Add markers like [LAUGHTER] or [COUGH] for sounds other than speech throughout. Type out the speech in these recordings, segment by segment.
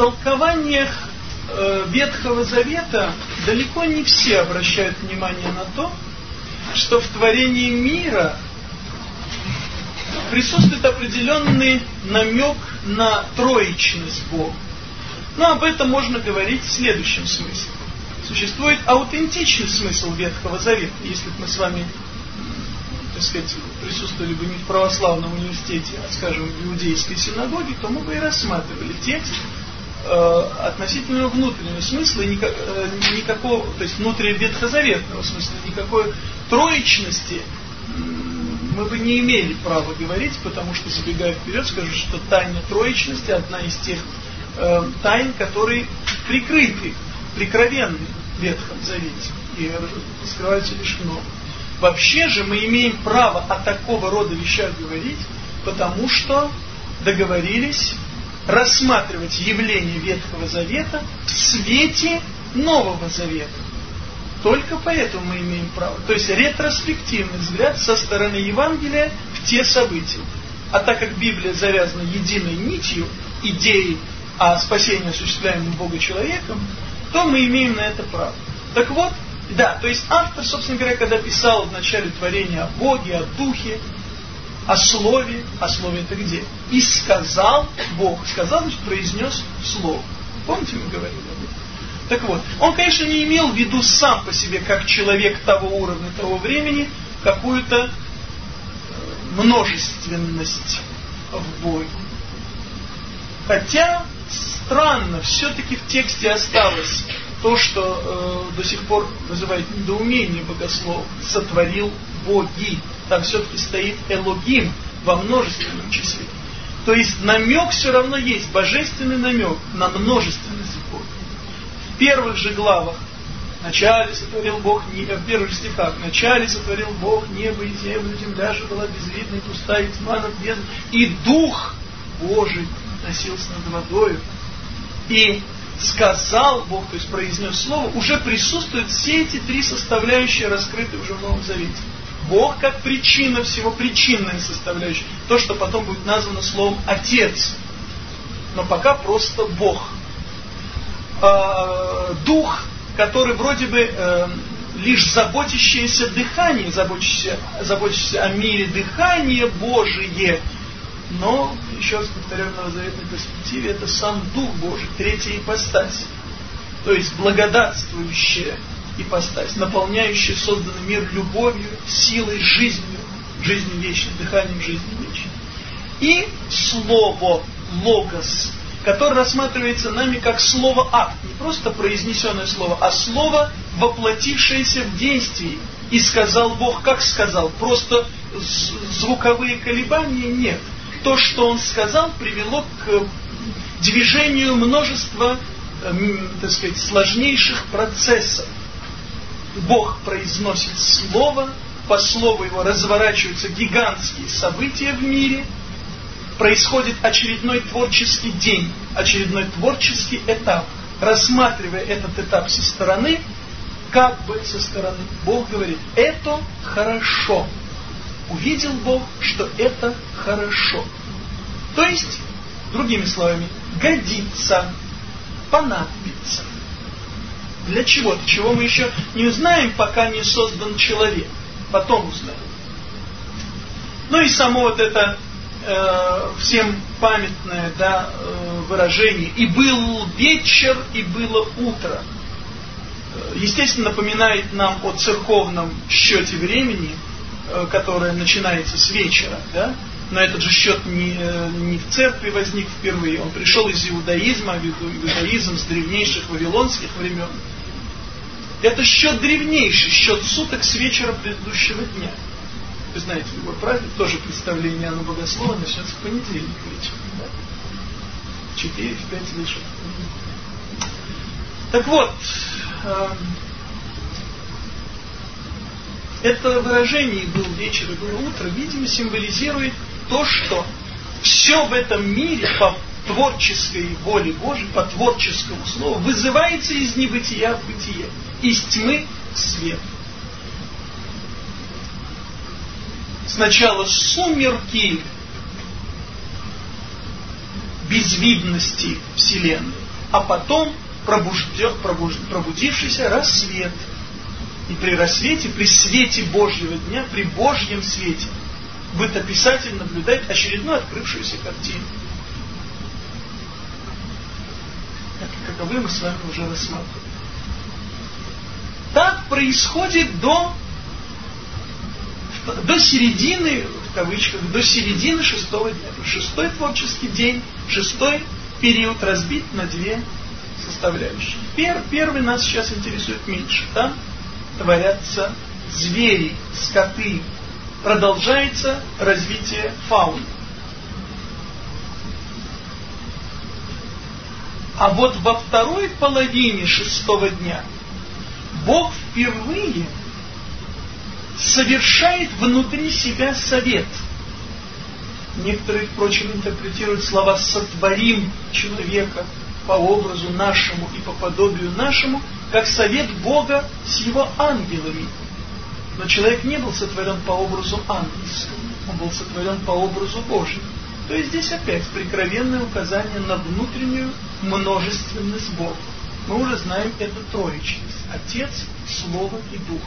толкованиях э, Ветхого Завета далеко не все обращают внимание на то, что в творении мира присутствует определенный намек на троичность Бога. Но об этом можно говорить в следующем смысле. Существует аутентичный смысл Ветхого Завета. Если бы мы с вами, так сказать, присутствовали бы не в православном университете, а, скажем, в иудейской синагоге, то мы бы и рассматривали текст э, относительно внутреннего смысла, э, никакого, то есть внутри ветхозаветного смысла, никакой троичности мы бы не имели права говорить, потому что, забегая вперед, скажу, что тайна троичности одна из тех э, тайн, которые прикрыты, прикровенны в Ветхом Завете и скрываются лишь много. Вообще же мы имеем право о такого рода вещах говорить, потому что договорились рассматривать явление Ветхого Завета в свете Нового Завета. Только поэтому мы имеем право. То есть ретроспективный взгляд со стороны Евангелия в те события. А так как Библия завязана единой нитью идеей о спасении, осуществляемом Бога человеком, то мы имеем на это право. Так вот, да, то есть автор, собственно говоря, когда писал в начале творения о Боге, о Духе, о Слове, о Слове это где? И сказал Бог. Сказал, значит, произнес Слово. Помните, мы говорили об этом? Так вот, он, конечно, не имел в виду сам по себе, как человек того уровня, того времени, какую-то э, множественность в Боге. Хотя, странно, все-таки в тексте осталось то, что э, до сих пор вызывает недоумение богослов, сотворил боги. Там все-таки стоит Элогим во множественном числе. То есть намек все равно есть, божественный намек на множественность Бога. В первых же главах Вначале сотворил Бог, в первых стихах, вначале сотворил Бог небо и землю, земля же была безвидна и пустая, и тьма над бездной, и Дух Божий носился над водою. И сказал Бог, то есть произнес слово, уже присутствуют все эти три составляющие, раскрытые уже в Новом Завете. Бог как причина всего, причинная составляющая. То, что потом будет названо словом «Отец». Но пока просто Бог. А, дух, который вроде бы э, лишь заботящееся дыхание, заботящееся, заботящееся о мире дыхание Божие – но, еще раз повторяю, в новозаветной перспективе, это сам Дух Божий, третья ипостась. То есть благодатствующая ипостась, наполняющая созданный мир любовью, силой, жизнью, жизнью вечной, дыханием жизни вечной. И Слово, Логос, которое рассматривается нами как слово-акт, не просто произнесенное слово, а слово, воплотившееся в действии. И сказал Бог, как сказал, просто звуковые колебания нет – то, что он сказал, привело к движению множества, эм, так сказать, сложнейших процессов. Бог произносит слово, по слову его разворачиваются гигантские события в мире, происходит очередной творческий день, очередной творческий этап. Рассматривая этот этап со стороны, как бы со стороны, Бог говорит, это хорошо увидел Бог, что это хорошо. То есть, другими словами, годится, понадобится. Для чего? Чего мы еще не узнаем, пока не создан человек. Потом узнаем. Ну и само вот это э, всем памятное да, э, выражение «и был вечер, и было утро». Э, естественно, напоминает нам о церковном счете времени – Э, которая начинается с вечера, да? но этот же счет не, э, не в церкви возник впервые, он пришел из иудаизма, иудаизм с древнейших вавилонских времен. Это счет древнейший, счет суток с вечера предыдущего дня. Вы знаете, любой праздник, тоже представление Иоанна Богослова начнется в понедельник вечером. Да? Четыре, в пять выше. Так вот, эм, это выражение «был вечер и было утро», видимо, символизирует то, что все в этом мире по творческой воле Божьей, по творческому слову, вызывается из небытия в бытие, из тьмы в свет. Сначала сумерки безвидности Вселенной, а потом пробудившийся рассвет. И при рассвете, при свете Божьего дня, при Божьем свете, бытописатель наблюдает очередную открывшуюся картину. Каковы мы с вами уже рассматривали. Так происходит до, до середины, в кавычках, до середины шестого дня. Шестой творческий день, шестой период разбит на две составляющие. Пер, первый нас сейчас интересует меньше. Там творятся звери, скоты. Продолжается развитие фауны. А вот во второй половине шестого дня Бог впервые совершает внутри себя совет. Некоторые, впрочем, интерпретируют слова «сотворим человека», по образу нашему и по подобию нашему, как совет Бога с его ангелами. Но человек не был сотворен по образу ангельскому, он был сотворен по образу Божьему. То есть здесь опять прикровенное указание на внутреннюю множественность Бога. Мы уже знаем эту троечность. Отец, Слово и Дух.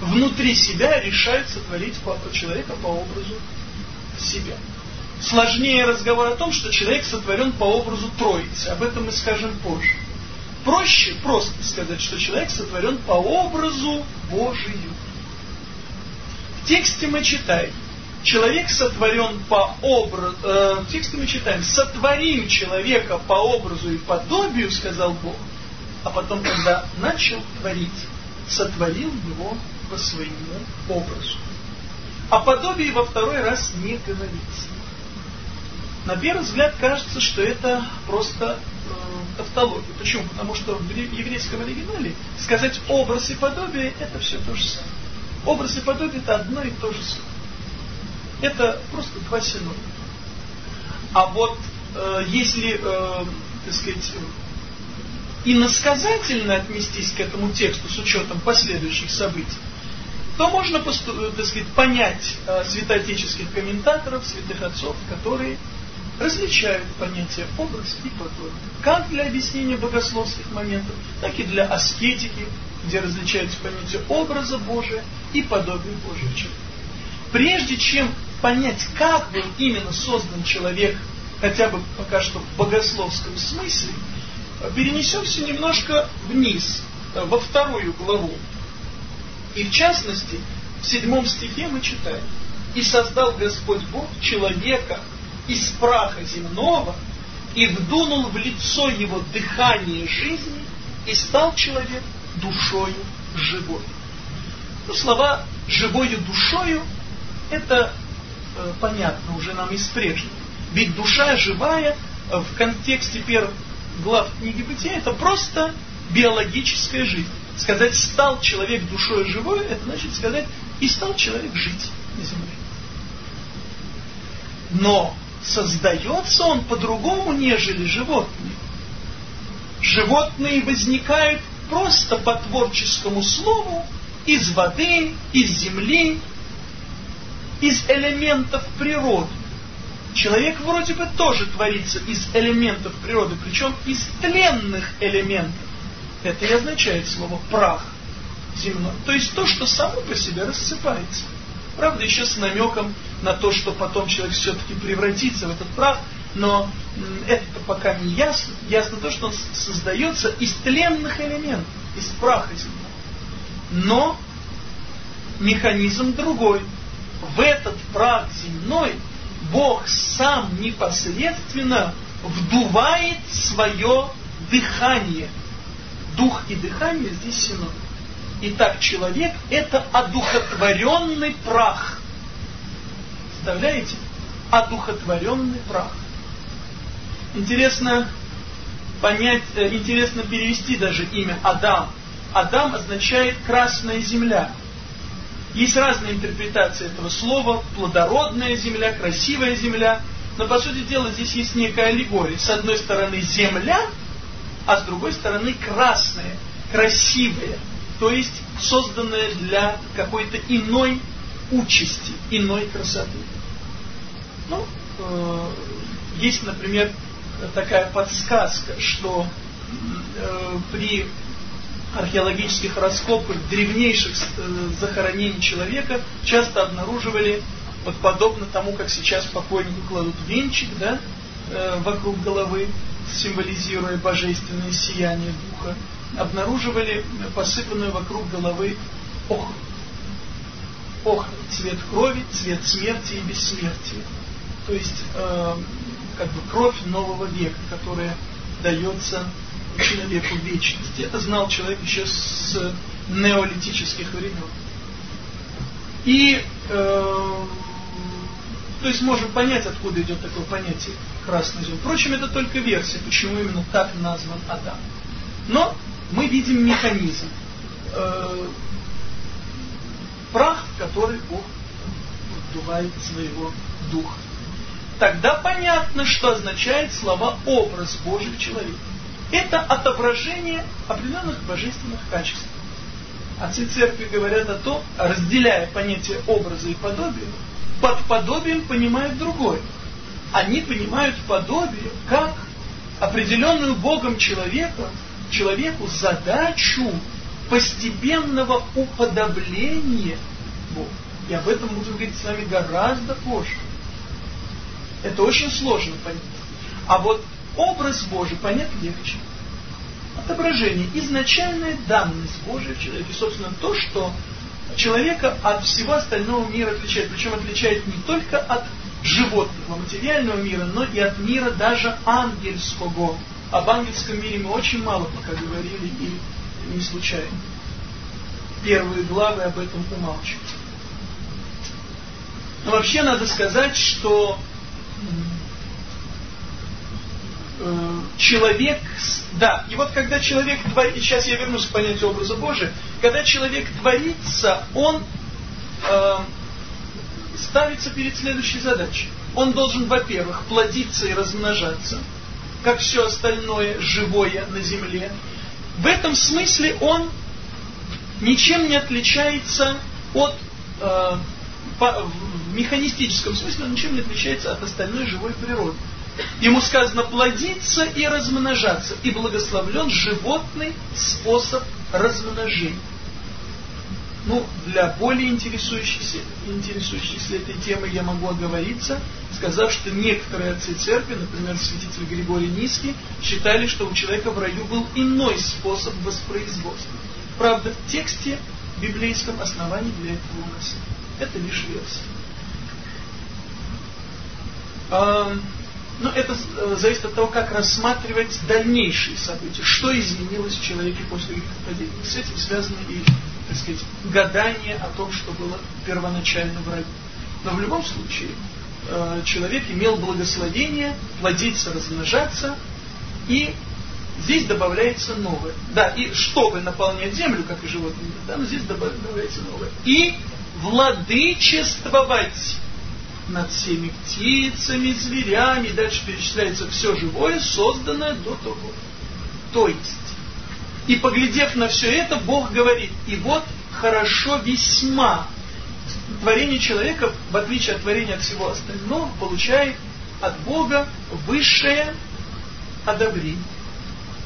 Внутри себя решают сотворить человека по образу себя сложнее разговор о том, что человек сотворен по образу Троицы. Об этом мы скажем позже. Проще просто сказать, что человек сотворен по образу Божию. В тексте мы читаем, человек сотворен по образу, э, в тексте мы читаем, сотворим человека по образу и подобию, сказал Бог, а потом, когда начал творить, сотворил его по своему образу. О подобии во второй раз не говорится. На первый взгляд кажется, что это просто э, тавтология. Почему? Потому что в еврейском оригинале сказать образ и подобие это все то же самое. Образ и подобие это одно и то же самое. Это просто два синонима. А вот э, если, э, так сказать, иносказательно отнестись к этому тексту с учетом последующих событий, то можно, э, так сказать, понять э, святоотеческих комментаторов, святых отцов, которые различают понятия образ и подобие. Как для объяснения богословских моментов, так и для аскетики, где различаются понятия образа Божия и подобия Божия человека. Прежде чем понять, как был именно создан человек, хотя бы пока что в богословском смысле, перенесемся немножко вниз, во вторую главу. И в частности, в седьмом стихе мы читаем. «И создал Господь Бог человека из праха земного и вдунул в лицо его дыхание жизни, и стал человек душою живой. Ну, слова «живою душою» это э, понятно уже нам из прежнего. Ведь душа живая э, в контексте первых глав книги Бытия это просто биологическая жизнь. Сказать «стал человек душой живой» это значит сказать «и стал человек жить на земле». Но создается он по-другому, нежели животные. Животные возникают просто по творческому слову из воды, из земли, из элементов природы. Человек вроде бы тоже творится из элементов природы, причем из тленных элементов. Это и означает слово прах земной. То есть то, что само по себе рассыпается. Правда, еще с намеком на то, что потом человек все-таки превратится в этот прах, но это пока не ясно. Ясно то, что он создается из тленных элементов, из праха земного. Но механизм другой. В этот прах земной Бог сам непосредственно вдувает свое дыхание. Дух и дыхание здесь синоним. Итак, человек это одухотворенный прах. Представляете? Одухотворенный прах. Интересно понять, э, интересно перевести даже имя Адам. Адам означает красная земля. Есть разные интерпретации этого слова. Плодородная земля, красивая земля. Но по сути дела здесь есть некая аллегория. С одной стороны земля, а с другой стороны красная, красивая то есть созданное для какой-то иной участи, иной красоты. Ну, э, есть, например, такая подсказка, что э, при археологических раскопках древнейших э, захоронений человека часто обнаруживали, вот подобно тому, как сейчас покойнику кладут венчик, да, э, вокруг головы, символизируя божественное сияние духа, обнаруживали посыпанную вокруг головы охру. Охра – цвет крови, цвет смерти и бессмертия. То есть, э, как бы кровь нового века, которая дается человеку вечности. Это знал человек еще с неолитических времен. И, э, то есть можем понять, откуда идет такое понятие красный зон. Впрочем, это только версия, почему именно так назван Адам. Но мы видим механизм. Э, прах, который Бог вдувает своего духа. Тогда понятно, что означает слова «образ Божий в человеке». Это отображение определенных божественных качеств. Отцы церкви говорят о том, разделяя понятие образа и подобия, под подобием понимают другое. Они понимают подобие как определенную Богом человека, человеку задачу постепенного уподобления Богу. И об этом будем говорить с вами гораздо позже. Это очень сложно понять. А вот образ Божий понять легче. Отображение, изначальная данность Божия в человеке. Собственно, то, что человека от всего остального мира отличает. Причем отличает не только от животного, материального мира, но и от мира даже ангельского. Об ангельском мире мы очень мало пока говорили и не случайно. Первые главы об этом умалчивают. Но вообще надо сказать, что человек, да, и вот когда человек творит, сейчас я вернусь к понятию образа Божия, когда человек творится, он э, ставится перед следующей задачей. Он должен, во-первых, плодиться и размножаться, как все остальное живое на земле. В этом смысле он ничем не отличается от, э, по, в механистическом смысле он ничем не отличается от остальной живой природы. Ему сказано плодиться и размножаться, и благословлен животный способ размножения. Ну, для более интересующихся, интересующихся этой темой я могу оговориться, сказав, что некоторые отцы церкви, например, святитель Григорий Низкий, считали, что у человека в раю был иной способ воспроизводства. Правда, в тексте библейском оснований для этого у нас. Это лишь версия. Но это э, зависит от того, как рассматривать дальнейшие события, что изменилось в человеке после грехопадения. С этим связаны и, так сказать, гадания о том, что было первоначально в раю. Но в любом случае, э, человек имел благословение плодиться, размножаться, и здесь добавляется новое. Да, и чтобы наполнять землю, как и животные, да, но здесь добавляется новое. И владычествовать над всеми птицами, зверями, дальше перечисляется все живое, созданное до того. То есть, и поглядев на все это, Бог говорит, и вот хорошо весьма. Творение человека, в отличие от творения от всего остального, получает от Бога высшее одобрение.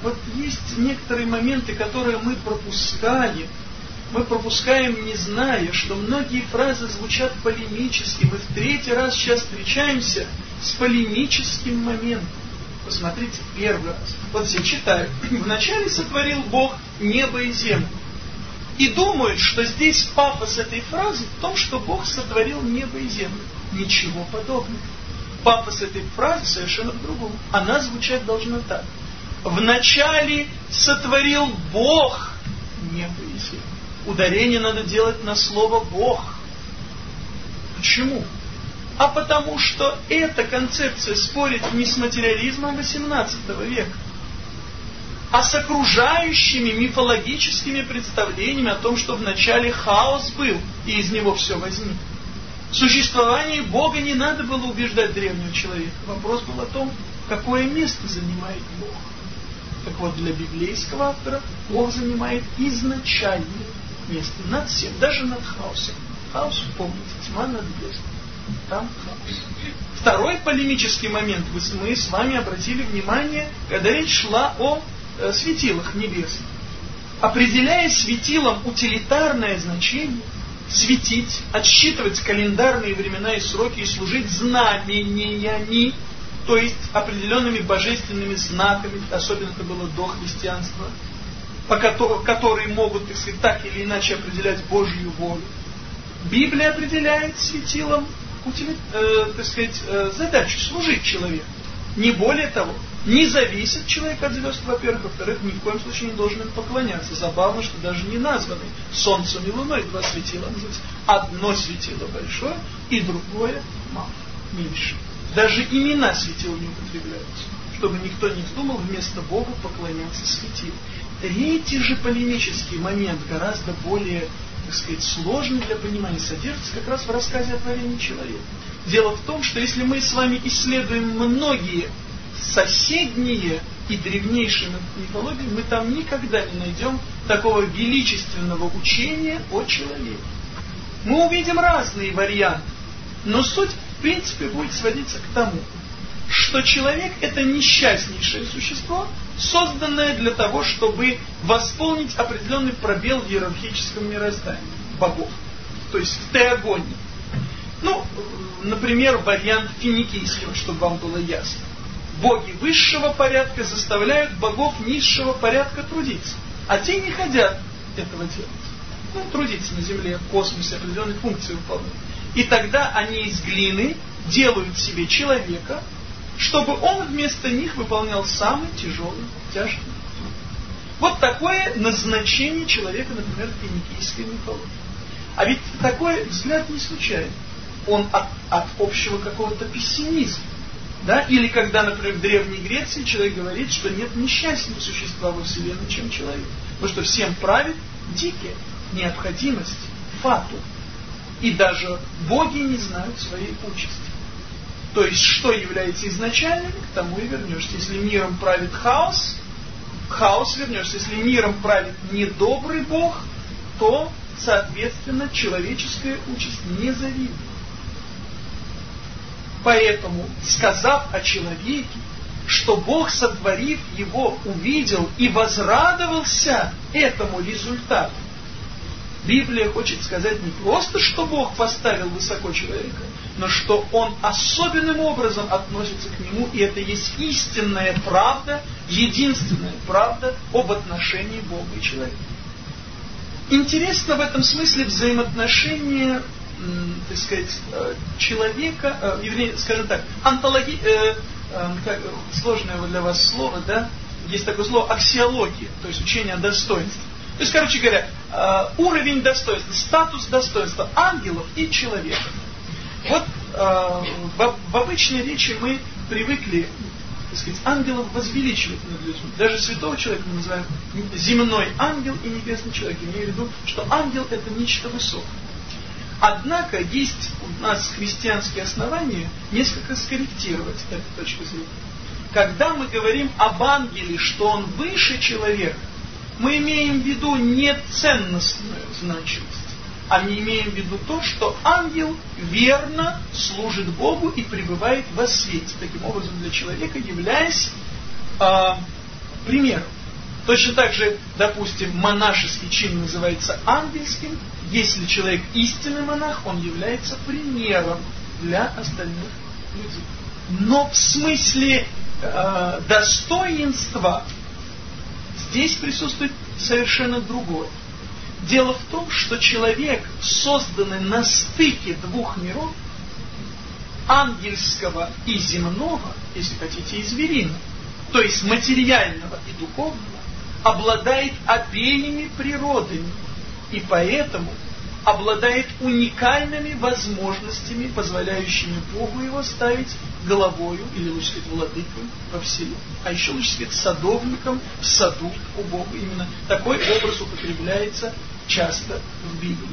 Вот есть некоторые моменты, которые мы пропускаем, мы пропускаем, не зная, что многие фразы звучат полемически. Мы в третий раз сейчас встречаемся с полемическим моментом. Посмотрите, первый раз. Вот все читают. Вначале сотворил Бог небо и землю. И думают, что здесь пафос этой фразы в том, что Бог сотворил небо и землю. Ничего подобного. Пафос этой фразы совершенно в другом. Она звучать должна так. Вначале сотворил Бог небо и землю ударение надо делать на слово Бог. Почему? А потому что эта концепция спорит не с материализмом XVIII века, а с окружающими мифологическими представлениями о том, что вначале хаос был, и из него все возникло. В существовании Бога не надо было убеждать древнего человека. Вопрос был о том, какое место занимает Бог. Так вот, для библейского автора Бог занимает изначальное место над всем, даже над хаосом. Хаос, помните, тьма над бездной. там хаос. Второй полемический момент, мы с вами обратили внимание, когда речь шла о э, светилах небесных. Определяя светилом утилитарное значение, светить, отсчитывать календарные времена и сроки и служить знамениями, то есть определенными божественными знаками, особенно это было до христианства, по которым, которые могут, так сказать, так или иначе определять Божью волю. Библия определяет светилом э, так сказать, э, задачу служить человеку. Не более того, не зависит человек от звезд, во-первых, во-вторых, ни в коем случае не должен им поклоняться. Забавно, что даже не названы Солнцем и Луной два светила называются. Одно светило большое и другое мало, меньше. Даже имена светил не употребляются, чтобы никто не вздумал вместо Бога поклоняться светилу. Третий же полемический момент гораздо более, так сказать, сложный для понимания, содержится как раз в рассказе о творении человека. Дело в том, что если мы с вами исследуем многие соседние и древнейшие мифологии, мы там никогда не найдем такого величественного учения о человеке. Мы увидим разные варианты, но суть в принципе будет сводиться к тому, что человек это несчастнейшее существо, созданное для того, чтобы восполнить определенный пробел в иерархическом мироздании богов, то есть в теогонии. Ну, например, вариант финикийского, чтобы вам было ясно. Боги высшего порядка заставляют богов низшего порядка трудиться, а те не хотят этого делать. Ну, трудиться на Земле, в космосе, определенные функции выполнять. И тогда они из глины делают себе человека, чтобы он вместо них выполнял самый тяжелый, тяжкий. Вот такое назначение человека, например, в финикийской мифологии. А ведь такой взгляд не случайный он от, от общего какого-то пессимизма. Да? Или когда, например, в Древней Греции человек говорит, что нет несчастнее существа во Вселенной, чем человек. Потому что всем правит дикая необходимость, фату. И даже боги не знают своей участи. То есть, что является изначальным, к тому и вернешься. Если миром правит хаос, хаос вернешься. Если миром правит недобрый бог, то, соответственно, человеческая участь незавидна. Поэтому, сказав о человеке, что Бог, сотворив его, увидел и возрадовался этому результату, Библия хочет сказать не просто, что Бог поставил высоко человека, но что Он особенным образом относится к нему, и это есть истинная правда, единственная правда об отношении Бога и человека. Интересно в этом смысле взаимоотношение так сказать, э, человека, э, вернее, скажем так, антологи, э, как, сложное для вас слово, да, есть такое слово аксиология, то есть учение о достоинстве. То есть, короче говоря, уровень достоинства, статус достоинства ангелов и человека. Вот в, в обычной речи мы привыкли, так сказать, ангелов возвеличивать над людьми. Даже святого человека мы называем земной ангел и небесный человек. Имею в виду, что ангел это нечто высокое. Однако есть у нас христианские основания несколько скорректировать эту точку зрения. Когда мы говорим об ангеле, что он выше человека, мы имеем в виду не ценностную значимость, а мы имеем в виду то, что ангел верно служит Богу и пребывает во свете, таким образом для человека являясь э, примером. Точно так же, допустим, монашеский чин называется ангельским, если человек истинный монах, он является примером для остальных людей. Но в смысле э, достоинства здесь присутствует совершенно другое. Дело в том, что человек, созданный на стыке двух миров, ангельского и земного, если хотите, и звериного, то есть материального и духовного, обладает обеими природами и поэтому обладает уникальными возможностями, позволяющими Богу его ставить головою, или лучше сказать, владыкой во вселенной. А еще лучше сказать, садовником в саду у Бога. Именно такой образ употребляется часто в Библии.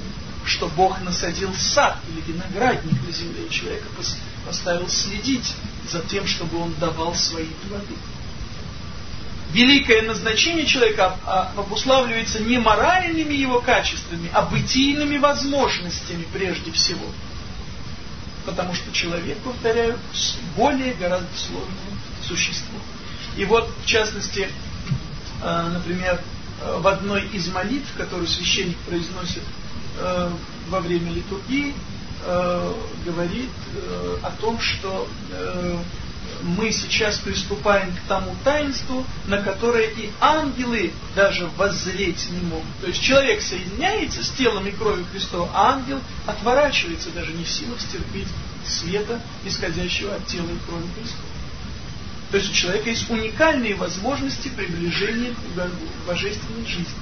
Что Бог насадил сад или виноградник на земле, и человека поставил следить за тем, чтобы он давал свои плоды великое назначение человека а, обуславливается не моральными его качествами, а бытийными возможностями прежде всего. потому что человек, повторяю, более гораздо сложное существо. И вот, в частности, э, например, э, в одной из молитв, которую священник произносит э, во время литургии, говорит о том, что мы сейчас приступаем к тому таинству, на которое и ангелы даже воззреть не могут. То есть человек соединяется с телом и кровью Христова, а ангел отворачивается, даже не в силах стерпеть света, исходящего от тела и крови Христова. То есть у человека есть уникальные возможности приближения к божественной жизни.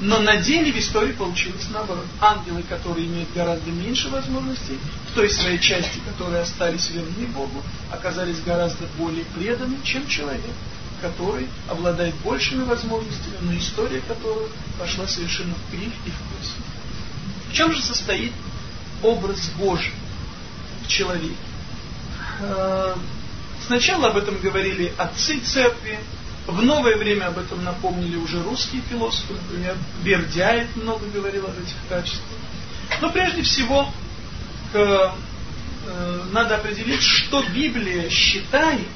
Но на деле в истории получилось наоборот. Ангелы, которые имеют гораздо меньше возможностей, в той своей части, которые остались верны Богу, оказались гораздо более преданы, чем человек, который обладает большими возможностями, но история которого пошла совершенно в кривь и в космос. В чем же состоит образ Божий в человеке? Э, сначала об этом говорили отцы церкви, в новое время об этом напомнили уже русские философы, например, Бердяев много говорил об этих качествах. Но прежде всего э, э, надо определить, что Библия считает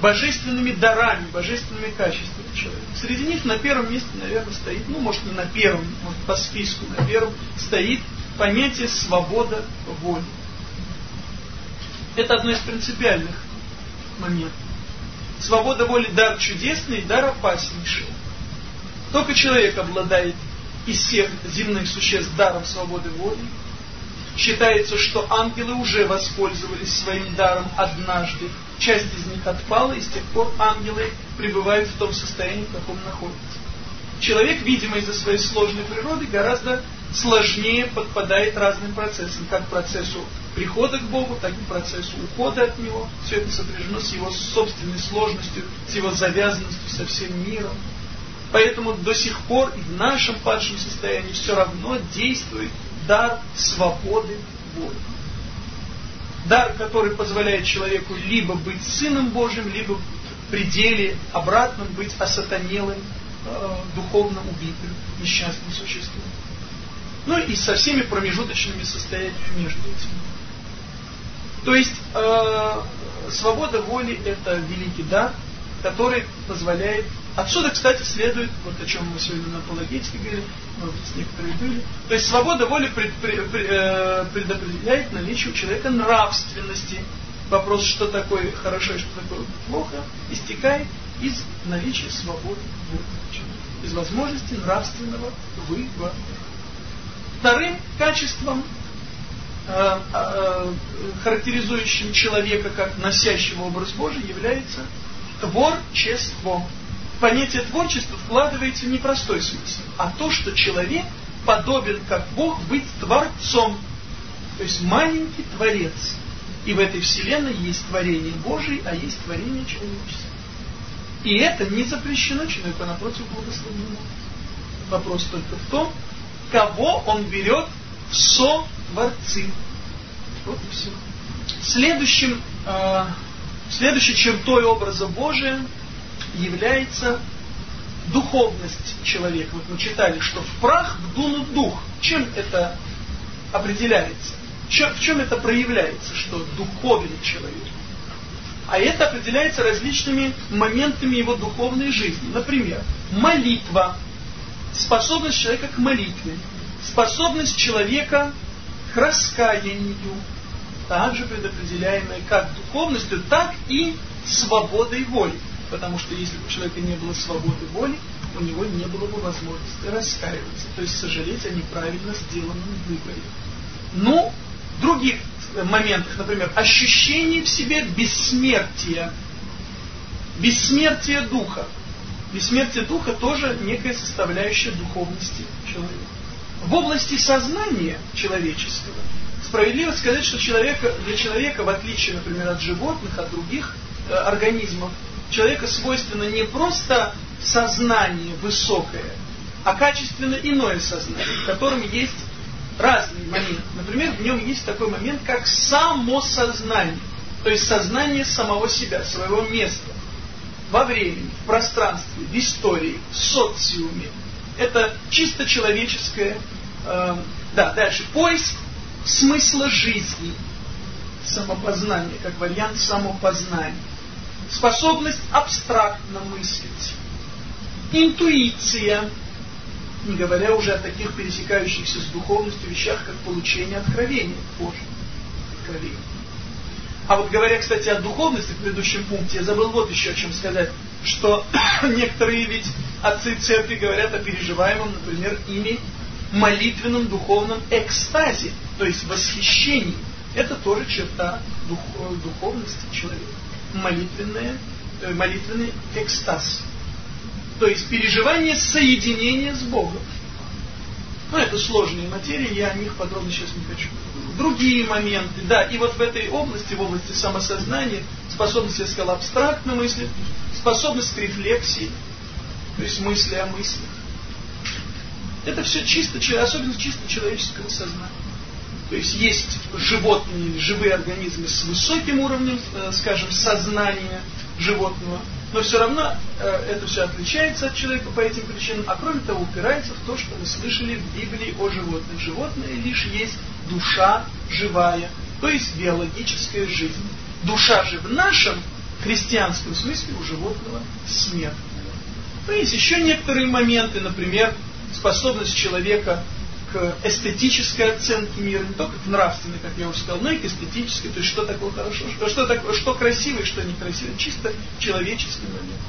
божественными дарами, божественными качествами человека. Среди них на первом месте, наверное, стоит, ну, может, не на первом, может, по списку на первом, стоит понятие свобода воли. Это одно из принципиальных моментов. Свобода воли дар чудесный, дар опаснейший. Только человек обладает из всех земных существ даром свободы воли. Считается, что ангелы уже воспользовались своим даром однажды. Часть из них отпала, и с тех пор ангелы пребывают в том состоянии, в каком находятся. Человек, видимо, из-за своей сложной природы, гораздо сложнее подпадает разным процессам, как процессу прихода к Богу, так и процессу ухода от Него. Все это сопряжено с его собственной сложностью, с его завязанностью со всем миром. Поэтому до сих пор и в нашем падшем состоянии все равно действует дар свободы воли. Дар, который позволяет человеку либо быть Сыном Божьим, либо в пределе обратном быть осатанелым, э, духовно убитым, несчастным существом. Ну и со всеми промежуточными состояниями между этими. То есть э, свобода воли это великий дар, который позволяет... Отсюда, кстати, следует, вот о чем мы сегодня на апологетике говорили, может быть, некоторые были. То есть свобода воли пред, пред, пред, э, предопределяет наличие у человека нравственности. Вопрос, что такое хорошо и что такое плохо, истекает из наличия свободы воли. Из возможности нравственного выбора. Вторым качеством, характеризующим человека как носящего образ Божий, является творчество. В понятие творчества вкладывается не простой смысл, а то, что человек подобен, как Бог, быть творцом. То есть маленький творец. И в этой вселенной есть творение Божие, а есть творение человеческое. И это не запрещено человеку, а напротив благословено. Вопрос только в том, кого он берет в со-творцы. Вот и все. Следующим, э, следующей чертой образа Божия является духовность человека. Вот мы читали, что в прах вдунут дух. Чем это определяется? Чем, в чем это проявляется, что духовен человек? А это определяется различными моментами его духовной жизни. Например, молитва способность человека к молитве, способность человека к раскаянию, также предопределяемая как духовностью, так и свободой воли. Потому что если бы у человека не было свободы воли, у него не было бы возможности раскаиваться, то есть сожалеть о неправильно сделанном выборе. Ну, в других моментах, например, ощущение в себе бессмертия, бессмертия духа. Бессмертие духа тоже некая составляющая духовности человека. В области сознания человеческого справедливо сказать, что человека, для человека, в отличие, например, от животных, от других э, организмов, человека свойственно не просто сознание высокое, а качественно иное сознание, в котором есть разные моменты. Например, в нем есть такой момент, как самосознание, то есть сознание самого себя, своего места во времени, в пространстве, в истории, в социуме. Это чисто человеческое, э, да, дальше, поиск смысла жизни. самопознания, как вариант самопознания. Способность абстрактно мыслить. Интуиция, не говоря уже о таких пересекающихся с духовностью вещах, как получение откровения Божьего. Откровения. А вот говоря, кстати, о духовности в предыдущем пункте, я забыл вот еще о чем сказать, что [COUGHS] некоторые ведь отцы церкви говорят о переживаемом, например, ими молитвенном духовном экстазе, то есть восхищении. Это тоже черта дух, духовности человека. Молитвенная, э, молитвенный экстаз. То есть переживание соединения с Богом. Ну, это сложные материи, я о них подробно сейчас не хочу. Другие моменты, да, и вот в этой области, в области самосознания, способность, я сказал, абстрактно мыслить, способность к рефлексии, то есть мысли о мыслях. Это все чисто, особенно чисто человеческого сознания. То есть есть животные живые организмы с высоким уровнем, э, скажем, сознания животного, но все равно э, это все отличается от человека по этим причинам, а кроме того упирается в то, что мы слышали в Библии о животных. Животные лишь есть душа живая, то есть биологическая жизнь. Душа же в нашем христианском смысле у животного смертная. То есть еще некоторые моменты, например, способность человека к эстетической оценке мира, не только к нравственной, как я уже сказал, но и к эстетической, то есть что такое хорошо, что, что, такое, что красиво что некрасиво, чисто человеческий момент,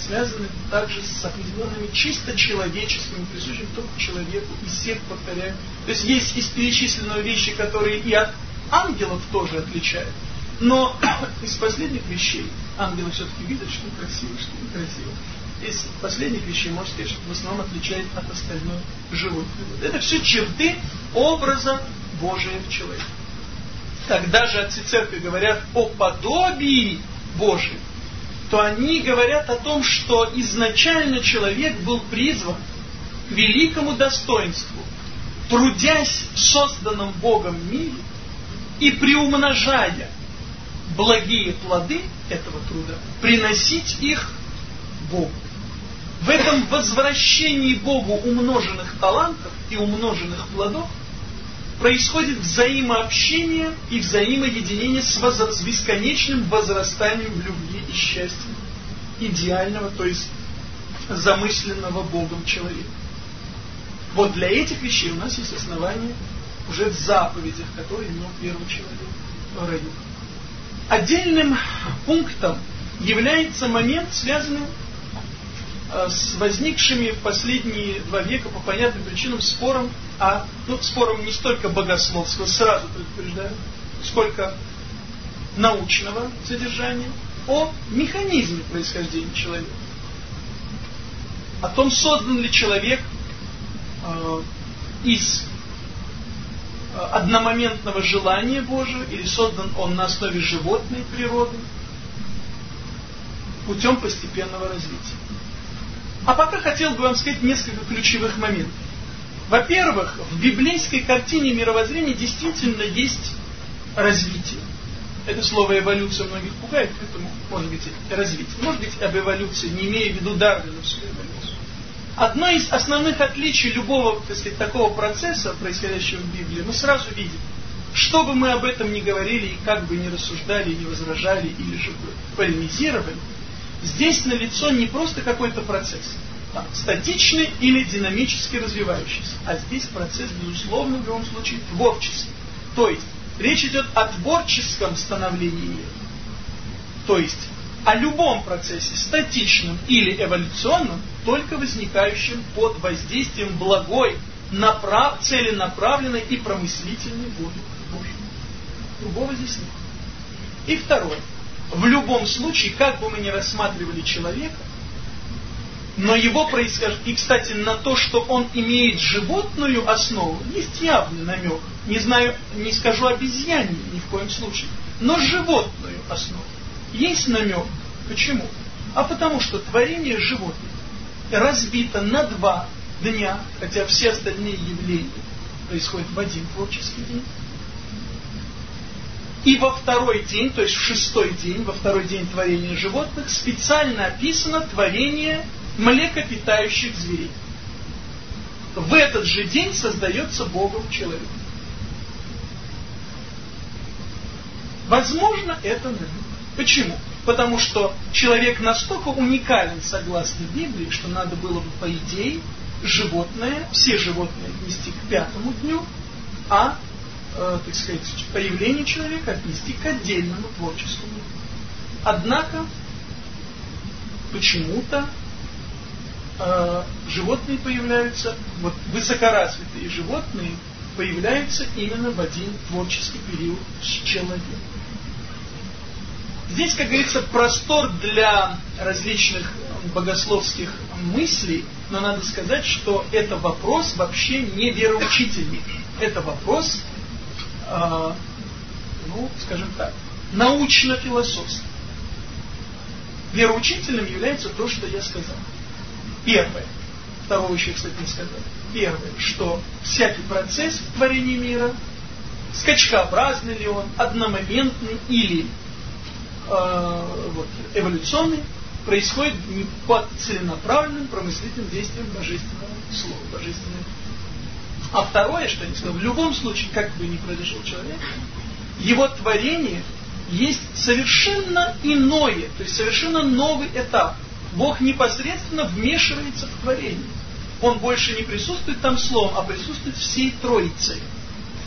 связаны также с определенными чисто человеческими, присущими только человеку, и всех повторяю. То есть есть из перечисленного вещи, которые и от ангелов тоже отличают, но [COUGHS] из последних вещей ангелы все-таки видят, что красиво, что некрасиво из последних вещей, можно сказать, что в основном отличает от остальной животных. Это все черты образа Божия в человеке. Когда же отцы церкви говорят о подобии Божьем, то они говорят о том, что изначально человек был призван к великому достоинству, трудясь в созданном Богом мире и приумножая благие плоды этого труда, приносить их Богу в этом возвращении Богу умноженных талантов и умноженных плодов происходит взаимообщение и взаимоединение с, воз... с бесконечным возрастанием любви и счастье идеального, то есть замысленного Богом человека. Вот для этих вещей у нас есть основания уже в заповедях, которые имел первый человек район. Отдельным пунктом является момент, связанный с возникшими в последние два века по понятным причинам спором, а ну, спором не столько богословского, сразу предупреждаю, сколько научного содержания, о механизме происхождения человека. О том, создан ли человек э, из э, одномоментного желания Божьего, или создан он на основе животной природы, путем постепенного развития. А пока хотел бы вам сказать несколько ключевых моментов. Во-первых, в библейской картине мировоззрения действительно есть развитие. Это слово эволюция многих пугает, поэтому, может быть, развитие. Может быть, об эволюции, не имея в виду дарвиновскую эволюцию. Одно из основных отличий любого, так сказать, такого процесса, происходящего в Библии, мы сразу видим. Что бы мы об этом ни говорили, и как бы ни рассуждали, ни возражали, или же полемизировали, Здесь налицо не просто какой-то процесс, там, статичный или динамически развивающийся, а здесь процесс, безусловно, в любом случае, творческий. То есть, речь идет о творческом становлении. То есть, о любом процессе, статичном или эволюционном, только возникающем под воздействием благой, направ, целенаправленной и промыслительной воли Божьей. Другого здесь нет. И второе в любом случае, как бы мы ни рассматривали человека, но его происхождение, и, кстати, на то, что он имеет животную основу, есть явный намек. Не знаю, не скажу обезьяне ни в коем случае, но животную основу. Есть намек. Почему? А потому что творение животных разбито на два дня, хотя все остальные явления происходят в один творческий день. И во второй день, то есть в шестой день, во второй день творения животных, специально описано творение млекопитающих зверей. В этот же день создается Богом человек. Возможно, это наивно. Почему? Потому что человек настолько уникален, согласно Библии, что надо было бы, по идее, животное, все животные отнести к пятому дню, а, э, так сказать, появление человека отнести к отдельному творческому. Однако, почему-то э, животные появляются, вот высокоразвитые животные появляются именно в один творческий период с человеком. Здесь, как говорится, простор для различных богословских мыслей, но надо сказать, что это вопрос вообще не вероучительный. Это вопрос, э, ну, скажем так, научно-философский. Вероучительным является то, что я сказал. Первое. Второго еще, кстати, не сказал. Первое, что всякий процесс творения мира, скачкообразный ли он, одномоментный или э, вот, эволюционный, происходит не под целенаправленным промыслительным действием божественного слова, божественного. А второе, что я сказал, в любом случае, как бы ни произошел человек, его творение есть совершенно иное, то есть совершенно новый этап. Бог непосредственно вмешивается в творение. Он больше не присутствует там словом, а присутствует всей Троицей.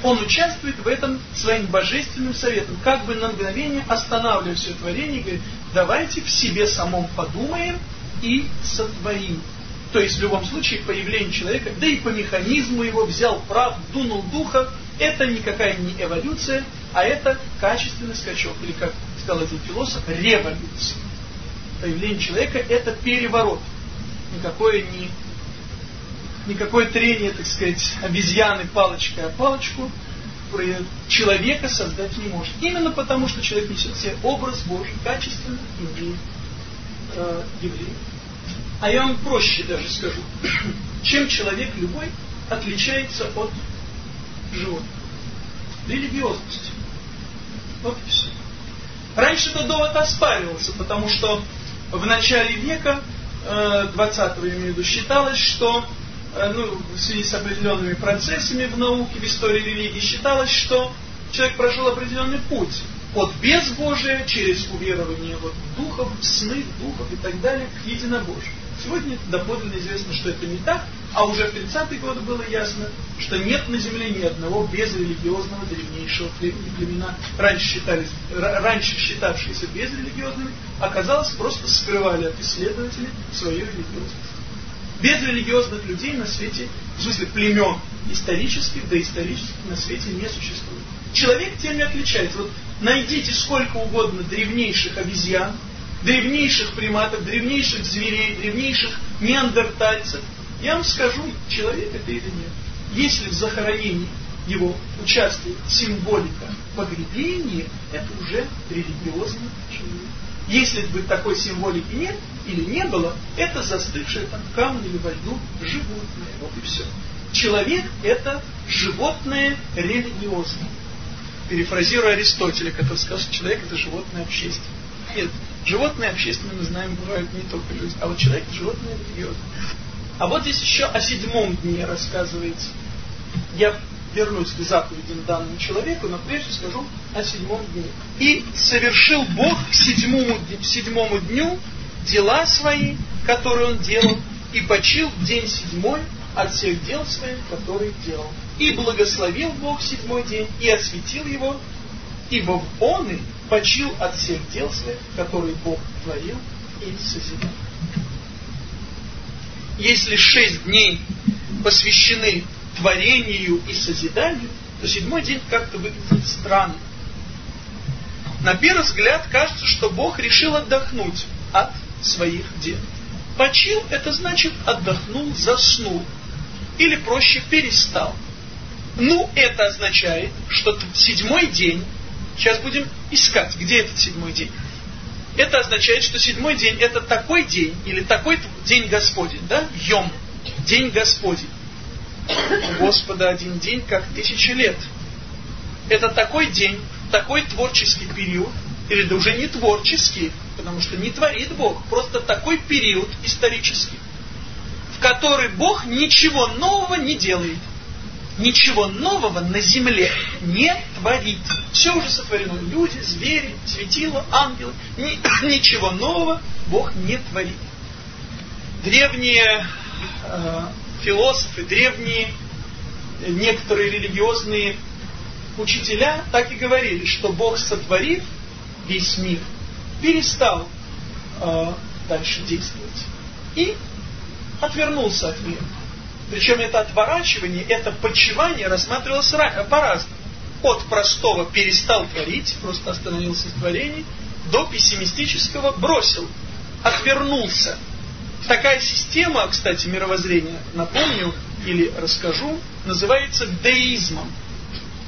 Он участвует в этом своим божественным советом, как бы на мгновение останавливая все творение говорит, давайте в себе самом подумаем и сотворим. То есть в любом случае появление человека, да и по механизму его взял прав, дунул духа, это никакая не эволюция, а это качественный скачок, или как сказал один философ, революция. Появление человека это переворот. Никакое не никакое трение, так сказать, обезьяны палочкой о палочку человека создать не может. Именно потому, что человек несет в себе образ Божий, качественно еврей. Э, еврей. А я вам проще даже скажу. [CLEARS THROAT] Чем человек любой отличается от животных? Религиозностью. Вот и все. Раньше этот довод оспаривался, потому что в начале века, э, 20-го, я имею в виду, считалось, что Э, ну, в связи с определенными процессами в науке, в истории религии, считалось, что человек прошел определенный путь от безбожия через уверование вот, духов, сны, духов и так далее к единобожию. Сегодня доподлинно известно, что это не так, а уже в 30-е годы было ясно, что нет на земле ни одного безрелигиозного древнейшего. Племена, раньше, считались, раньше считавшиеся безрелигиозными, оказалось, просто скрывали от исследователей свою религиозность. Без религиозных людей на свете, в смысле племен исторических, доисторических на свете не существует. Человек тем и отличается. Вот найдите сколько угодно древнейших обезьян, древнейших приматов, древнейших зверей, древнейших неандертальцев. Я вам скажу, человек это или нет. Если в захоронении его участвует символика погребения, это уже религиозный человек. Если бы такой символики нет или не было, это застывшее там камни или во льду животное. Вот и все. Человек это животное религиозное. Перефразируя Аристотеля, который сказал, что человек это животное общественное. Нет, животные общественные, мы знаем, бывают не только люди, а вот человек животное религиозное. А вот здесь еще о седьмом дне рассказывается. Я вернусь к заповедям данному человеку, но прежде скажу о седьмом дне. И совершил Бог к седьмому, седьмому дню дела свои, которые он делал, и почил день седьмой от всех дел своих, которые делал. И благословил Бог седьмой день, и осветил его, ибо он и почил от всех дел своих, которые Бог творил и созидал. Если шесть дней посвящены творению и созиданию, то седьмой день как-то выглядит странно. На первый взгляд кажется, что Бог решил отдохнуть от своих дел. Почил – это значит отдохнул, заснул. Или проще перестал. Ну, это означает, что седьмой день, сейчас будем искать, где этот седьмой день. Это означает, что седьмой день это такой день, или такой день Господень, да, Йом, день Господень. У Господа один день, как тысяча лет. Это такой день, такой творческий период, или да уже не творческий, потому что не творит Бог, просто такой период исторический, в который Бог ничего нового не делает. ничего нового на земле не творит. Все уже сотворено. Люди, звери, светила, ангелы. Ни, [COUGHS] ничего нового Бог не творит. Древние э, философы, древние некоторые религиозные учителя так и говорили, что Бог, сотворив весь мир, перестал э, дальше действовать. И отвернулся от мира. Причем это отворачивание, это почивание рассматривалось по-разному. От простого перестал творить, просто остановился в творении, до пессимистического бросил, отвернулся. Такая система, кстати, мировоззрения, напомню или расскажу, называется деизмом.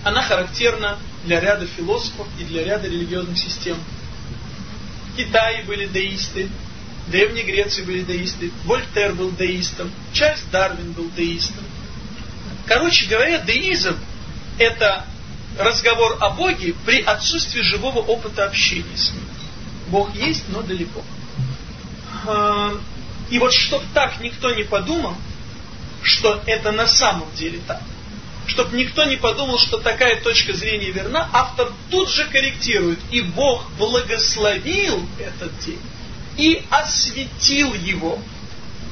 Она характерна для ряда философов и для ряда религиозных систем. В Китае были деисты, в Древней Греции были деисты, Вольтер был деистом, Чарльз Дарвин был деистом. Короче говоря, деизм – это разговор о Боге при отсутствии живого опыта общения с Ним. Бог есть, но далеко. А, и вот чтоб так никто не подумал, что это на самом деле так, чтобы никто не подумал, что такая точка зрения верна, автор тут же корректирует. И Бог благословил этот день и осветил его.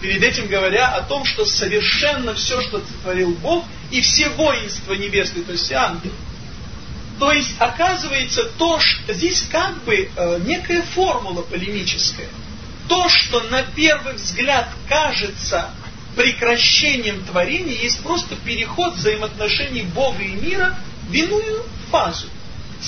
Перед этим говоря о том, что совершенно все, что сотворил Бог, и все воинства небесные, то есть ангелы. То есть, оказывается, то, что здесь как бы э, некая формула полемическая. То, что на первый взгляд кажется прекращением творения, есть просто переход взаимоотношений Бога и мира в иную фазу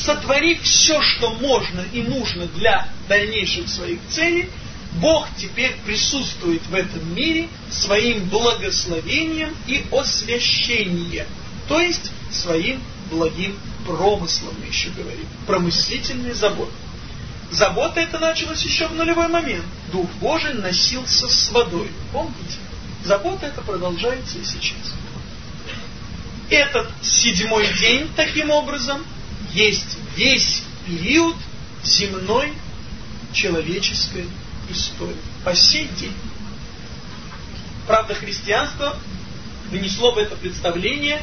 сотворив все, что можно и нужно для дальнейших своих целей, Бог теперь присутствует в этом мире своим благословением и освящением, то есть своим благим промыслом, мы еще говорим, промыслительной заботой. Забота это началась еще в нулевой момент. Дух Божий носился с водой. Помните? Забота это продолжается и сейчас. Этот седьмой день, таким образом, есть весь период земной человеческой истории. По сей день. Правда, христианство внесло в это представление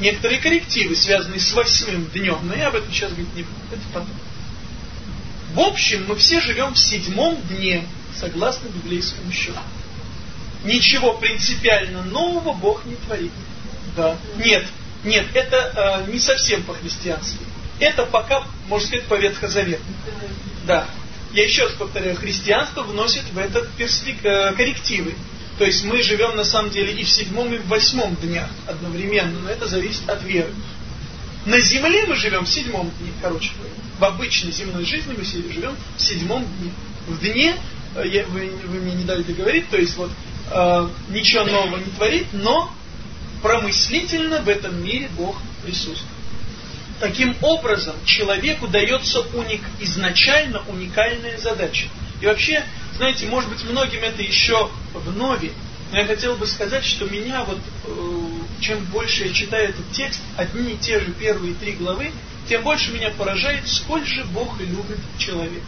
некоторые коррективы, связанные с восьмым днем. Но я об этом сейчас говорить не буду. Это потом. В общем, мы все живем в седьмом дне, согласно библейскому счету. Ничего принципиально нового Бог не творит. Да. Нет, нет, это э, не совсем по-христиански. Это пока, можно сказать, по ветхозаветному. Да. Я еще раз повторяю, христианство вносит в этот перспек... э, коррективы. То есть мы живем на самом деле и в седьмом, и в восьмом днях одновременно, но это зависит от веры. На земле мы живем в седьмом дне, короче говоря. В обычной земной жизни мы живем в седьмом дне. В дне, э, я, вы, вы мне не дали договорить, то есть вот э, ничего нового не творит, но промыслительно в этом мире Бог присутствует. Таким образом, человеку дается уник, изначально уникальная задача. И вообще, знаете, может быть, многим это еще в нове, но я хотел бы сказать, что меня вот, э, чем больше я читаю этот текст, одни и те же первые три главы, тем больше меня поражает, сколь же Бог любит человека.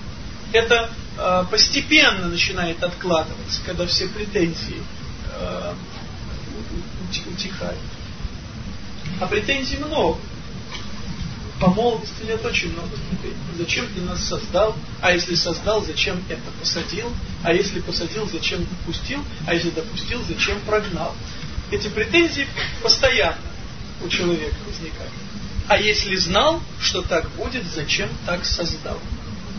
Это э, постепенно начинает откладываться, когда все претензии э, утихает. А претензий много. По молодости лет очень много претензий. Зачем ты нас создал? А если создал, зачем это посадил? А если посадил, зачем допустил? А если допустил, зачем прогнал? Эти претензии постоянно у человека возникают. А если знал, что так будет, зачем так создал?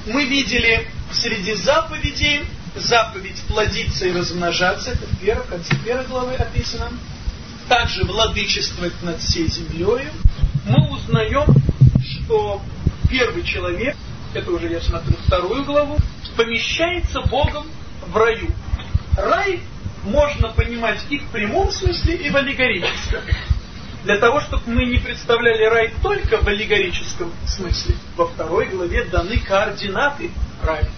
Мы видели среди заповедей заповедь плодиться и размножаться, это в первом, конце первой главы описано, также владычествовать над всей землей, мы узнаем, что первый человек, это уже я смотрю вторую главу, помещается Богом в раю. Рай можно понимать и в прямом смысле, и в аллегорическом. Для того, чтобы мы не представляли рай только в аллегорическом смысле, во второй главе даны координаты рая.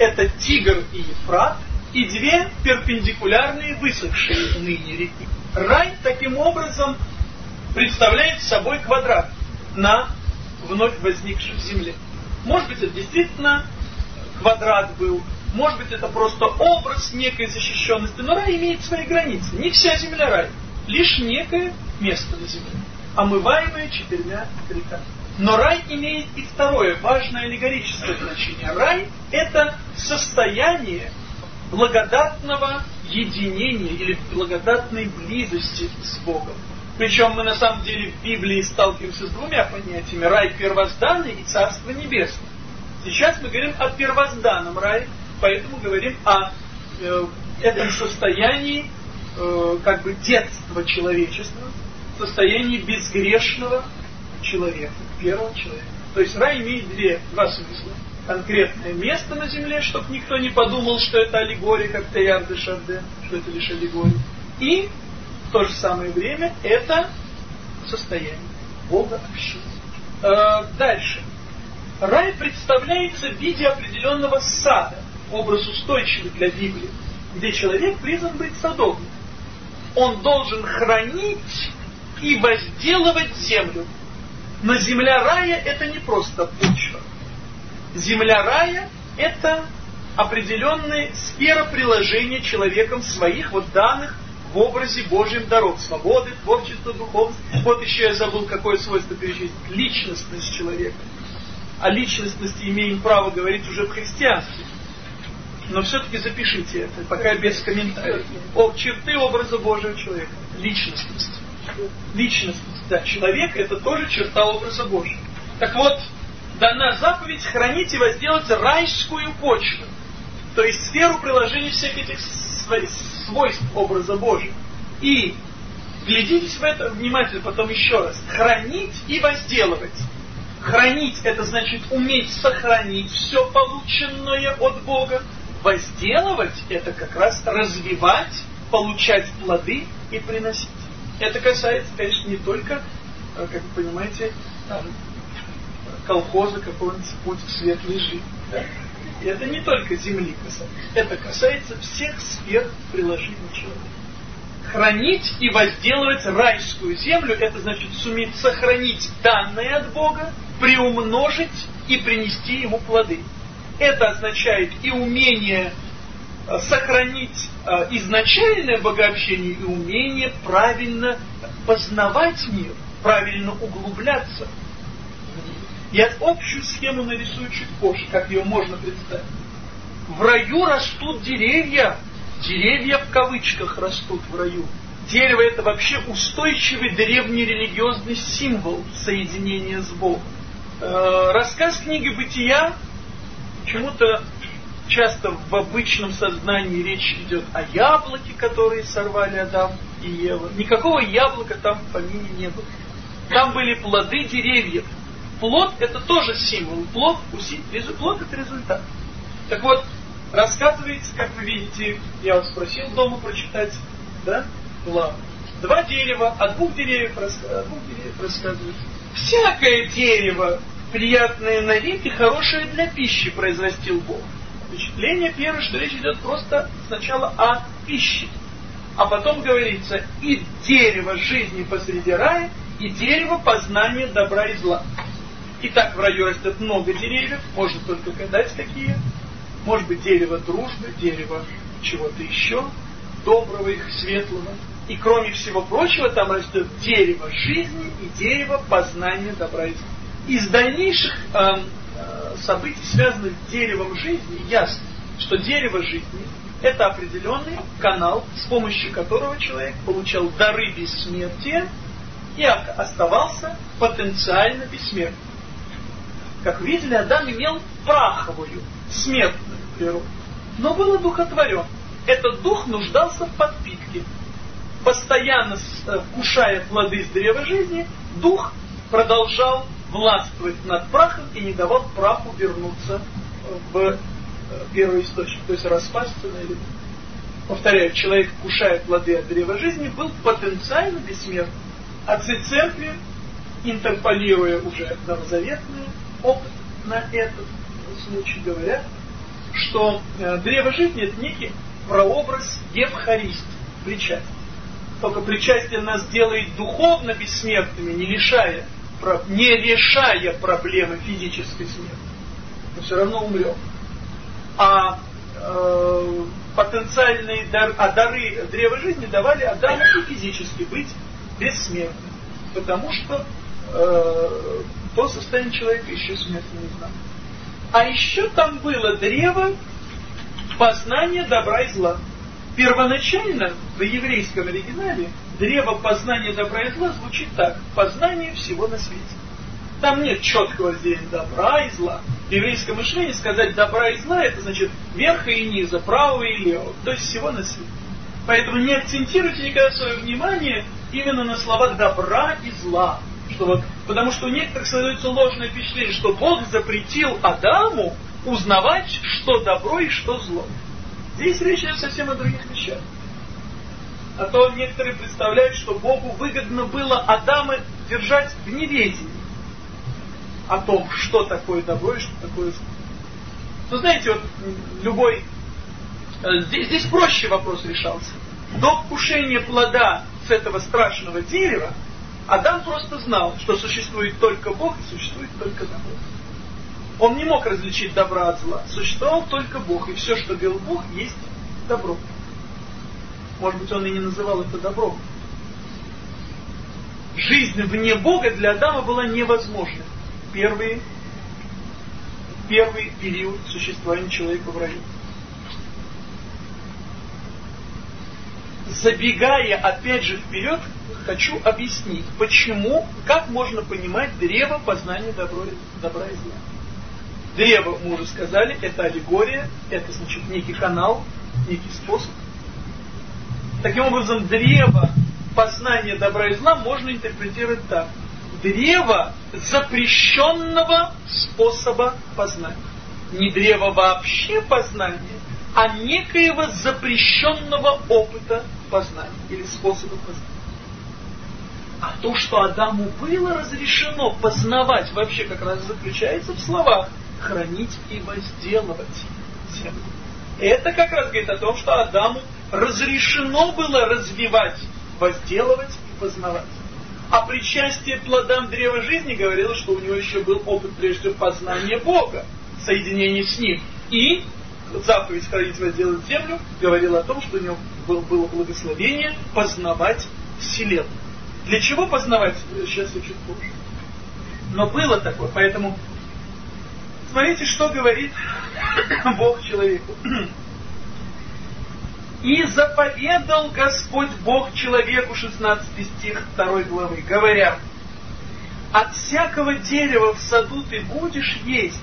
Это Тигр и Ефрат, и две перпендикулярные высохшие ныне реки. Рай таким образом представляет собой квадрат на вновь возникшей земле. Может быть, это действительно квадрат был, может быть, это просто образ некой защищенности, но рай имеет свои границы. Не вся земля рай. лишь некое место на земле, омываемое четырьмя реками. Но рай имеет и второе важное аллегорическое значение. Рай – это состояние благодатного единения или благодатной близости с Богом. Причем мы на самом деле в Библии сталкиваемся с двумя понятиями. Рай первозданный и Царство Небесное. Сейчас мы говорим о первозданном рае, поэтому говорим о э, этом состоянии э, как бы детства человечества, состоянии безгрешного человека, первого человека. То есть рай имеет две, два смысла. Конкретное место на земле, чтобы никто не подумал, что это аллегория, как Теяр де Шарде, что это лишь аллегория. И в то же самое время это состояние Бога общины. Э, дальше. Рай представляется в виде определенного сада, образ устойчивый для Библии, где человек призван быть садовником. Он должен хранить и возделывать землю. Но земля рая это не просто почва. Земля рая это определенная сфера приложения человеком своих вот данных в образе Божьим даров. Свободы, творчества, духовности. Вот еще я забыл, какое свойство перечислить. Личностность человека. О личностности имеем право говорить уже в христианстве. Но все-таки запишите это, пока без комментариев. О, черты образа Божьего человека. Личностность. Личностность, да. Человек это тоже черта образа Божьего. Так вот, дана заповедь хранить и возделать райскую почву. То есть сферу приложения всех этих свойств образа Божьего. И глядитесь в это внимательно потом еще раз. Хранить и возделывать. Хранить это значит уметь сохранить все полученное от Бога. Возделывать это как раз развивать, получать плоды и приносить. Это касается, конечно, не только, э, как вы понимаете, колхоза какого-нибудь путь в светлый жизнь. Да? И это не только земли касается. Это касается всех сфер приложения человека. Хранить и возделывать райскую землю, это значит суметь сохранить данное от Бога, приумножить и принести ему плоды. Это означает и умение э, сохранить э, изначальное богообщение и умение правильно познавать мир, правильно углубляться я общую схему нарисую чуть позже, как ее можно представить. В раю растут деревья. Деревья в кавычках растут в раю. Дерево это вообще устойчивый древний религиозный символ соединения с Богом. Э, рассказ книги «Бытия» почему-то часто в обычном сознании речь идет о яблоке, которые сорвали Адам и Ева. Никакого яблока там в помине не было. Там были плоды деревьев, Плод это тоже символ. Плод, плод это результат. Так вот, рассказывается, как вы видите, я вас просил дома прочитать, да, главу. Два дерева, о двух деревьев, о двух деревьев рассказывают. Всякое дерево, приятное на вид и хорошее для пищи, произрастил Бог. Впечатление первое, что речь идет просто сначала о пище. А потом говорится, и дерево жизни посреди рая, и дерево познания добра и зла. Итак, в раю растет много деревьев, можно только гадать какие. Может быть дерево дружбы, дерево чего-то еще, доброго и светлого. И кроме всего прочего, там растет дерево жизни и дерево познания добра и зла. Из дальнейших э, э, событий, связанных с деревом жизни, ясно, что дерево жизни – это определенный канал, с помощью которого человек получал дары бессмертия и оставался потенциально бессмертным. Как видели, Адам имел праховую, смертную природу, но был одухотворен. Этот дух нуждался в подпитке. Постоянно э, вкушая плоды с древа жизни, дух продолжал властвовать над прахом и не давал праху вернуться в э, первый источник, то есть распасться на элементы. Повторяю, человек, вкушая плоды от древа жизни, был потенциально бессмертным. Отцы церкви, интерполируя уже новозаветные опыт на этот случай говорят, что э, древо жизни это некий прообраз Евхаристии, причастия. Только причастие нас делает духовно бессмертными, не лишая, не решая проблемы физической смерти. Мы все равно умрем. А э, потенциальные дар, а дары древа жизни давали Адаму и физически быть бессмертным. Потому что э, то состояние человека еще смерти не знал. А еще там было древо познания добра и зла. Первоначально в еврейском оригинале древо познания добра и зла звучит так. Познание всего на свете. Там нет четкого разделения добра и зла. В еврейском мышлении сказать добра и зла, это значит верха и низа, правого и левого. То есть всего на свете. Поэтому не акцентируйте никогда свое внимание именно на словах добра и зла. Что вот, потому что у некоторых создается ложное впечатление, что Бог запретил Адаму узнавать, что добро и что зло. Здесь речь идет совсем о других вещах. А то некоторые представляют, что Богу выгодно было Адама держать в неведении о том, что такое добро и что такое зло. Ну, знаете, вот любой... Э, здесь, здесь проще вопрос решался. До вкушения плода с этого страшного дерева Адам просто знал, что существует только Бог и существует только добро. Он не мог различить добра от зла. Существовал только Бог, и все, что делал Бог, есть добро. Может быть, он и не называл это добром. Жизнь вне Бога для Адама была невозможна. Первый, первый период существования человека в раю. Забегая опять же вперед, хочу объяснить, почему, как можно понимать древо познания добра, добра и зла. Древо, мы уже сказали, это аллегория, это значит некий канал, некий способ. Таким образом, древо познания добра и зла можно интерпретировать так. Древо запрещенного способа познания. Не древо вообще познания, а некоего запрещенного опыта познания или способа познания. А то, что Адаму было разрешено познавать, вообще как раз заключается в словах хранить и возделывать землю. Это как раз говорит о том, что Адаму разрешено было развивать, возделывать и познавать. А причастие плодам древа жизни говорило, что у него еще был опыт прежде познания Бога, соединения с Ним. И заповедь хранить, возделывать землю говорила о том, что у него было благословение познавать Вселенную. Для чего познавать? Сейчас я чуть позже. Но было такое, поэтому смотрите, что говорит [COUGHS] Бог человеку. «И заповедал Господь Бог человеку» 16 стих 2 главы, говоря, «От всякого дерева в саду ты будешь есть,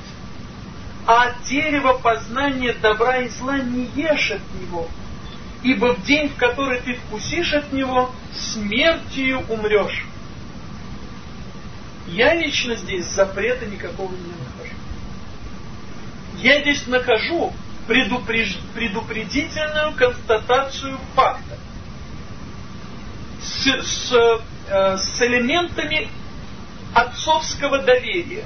а от дерева познания добра и зла не ешь от него, ибо в день, в который ты вкусишь от него, смертью умрешь». Я лично здесь запрета никакого не нахожу. Я здесь нахожу предупреж... предупредительную констатацию факта с, с, э, с элементами отцовского доверия.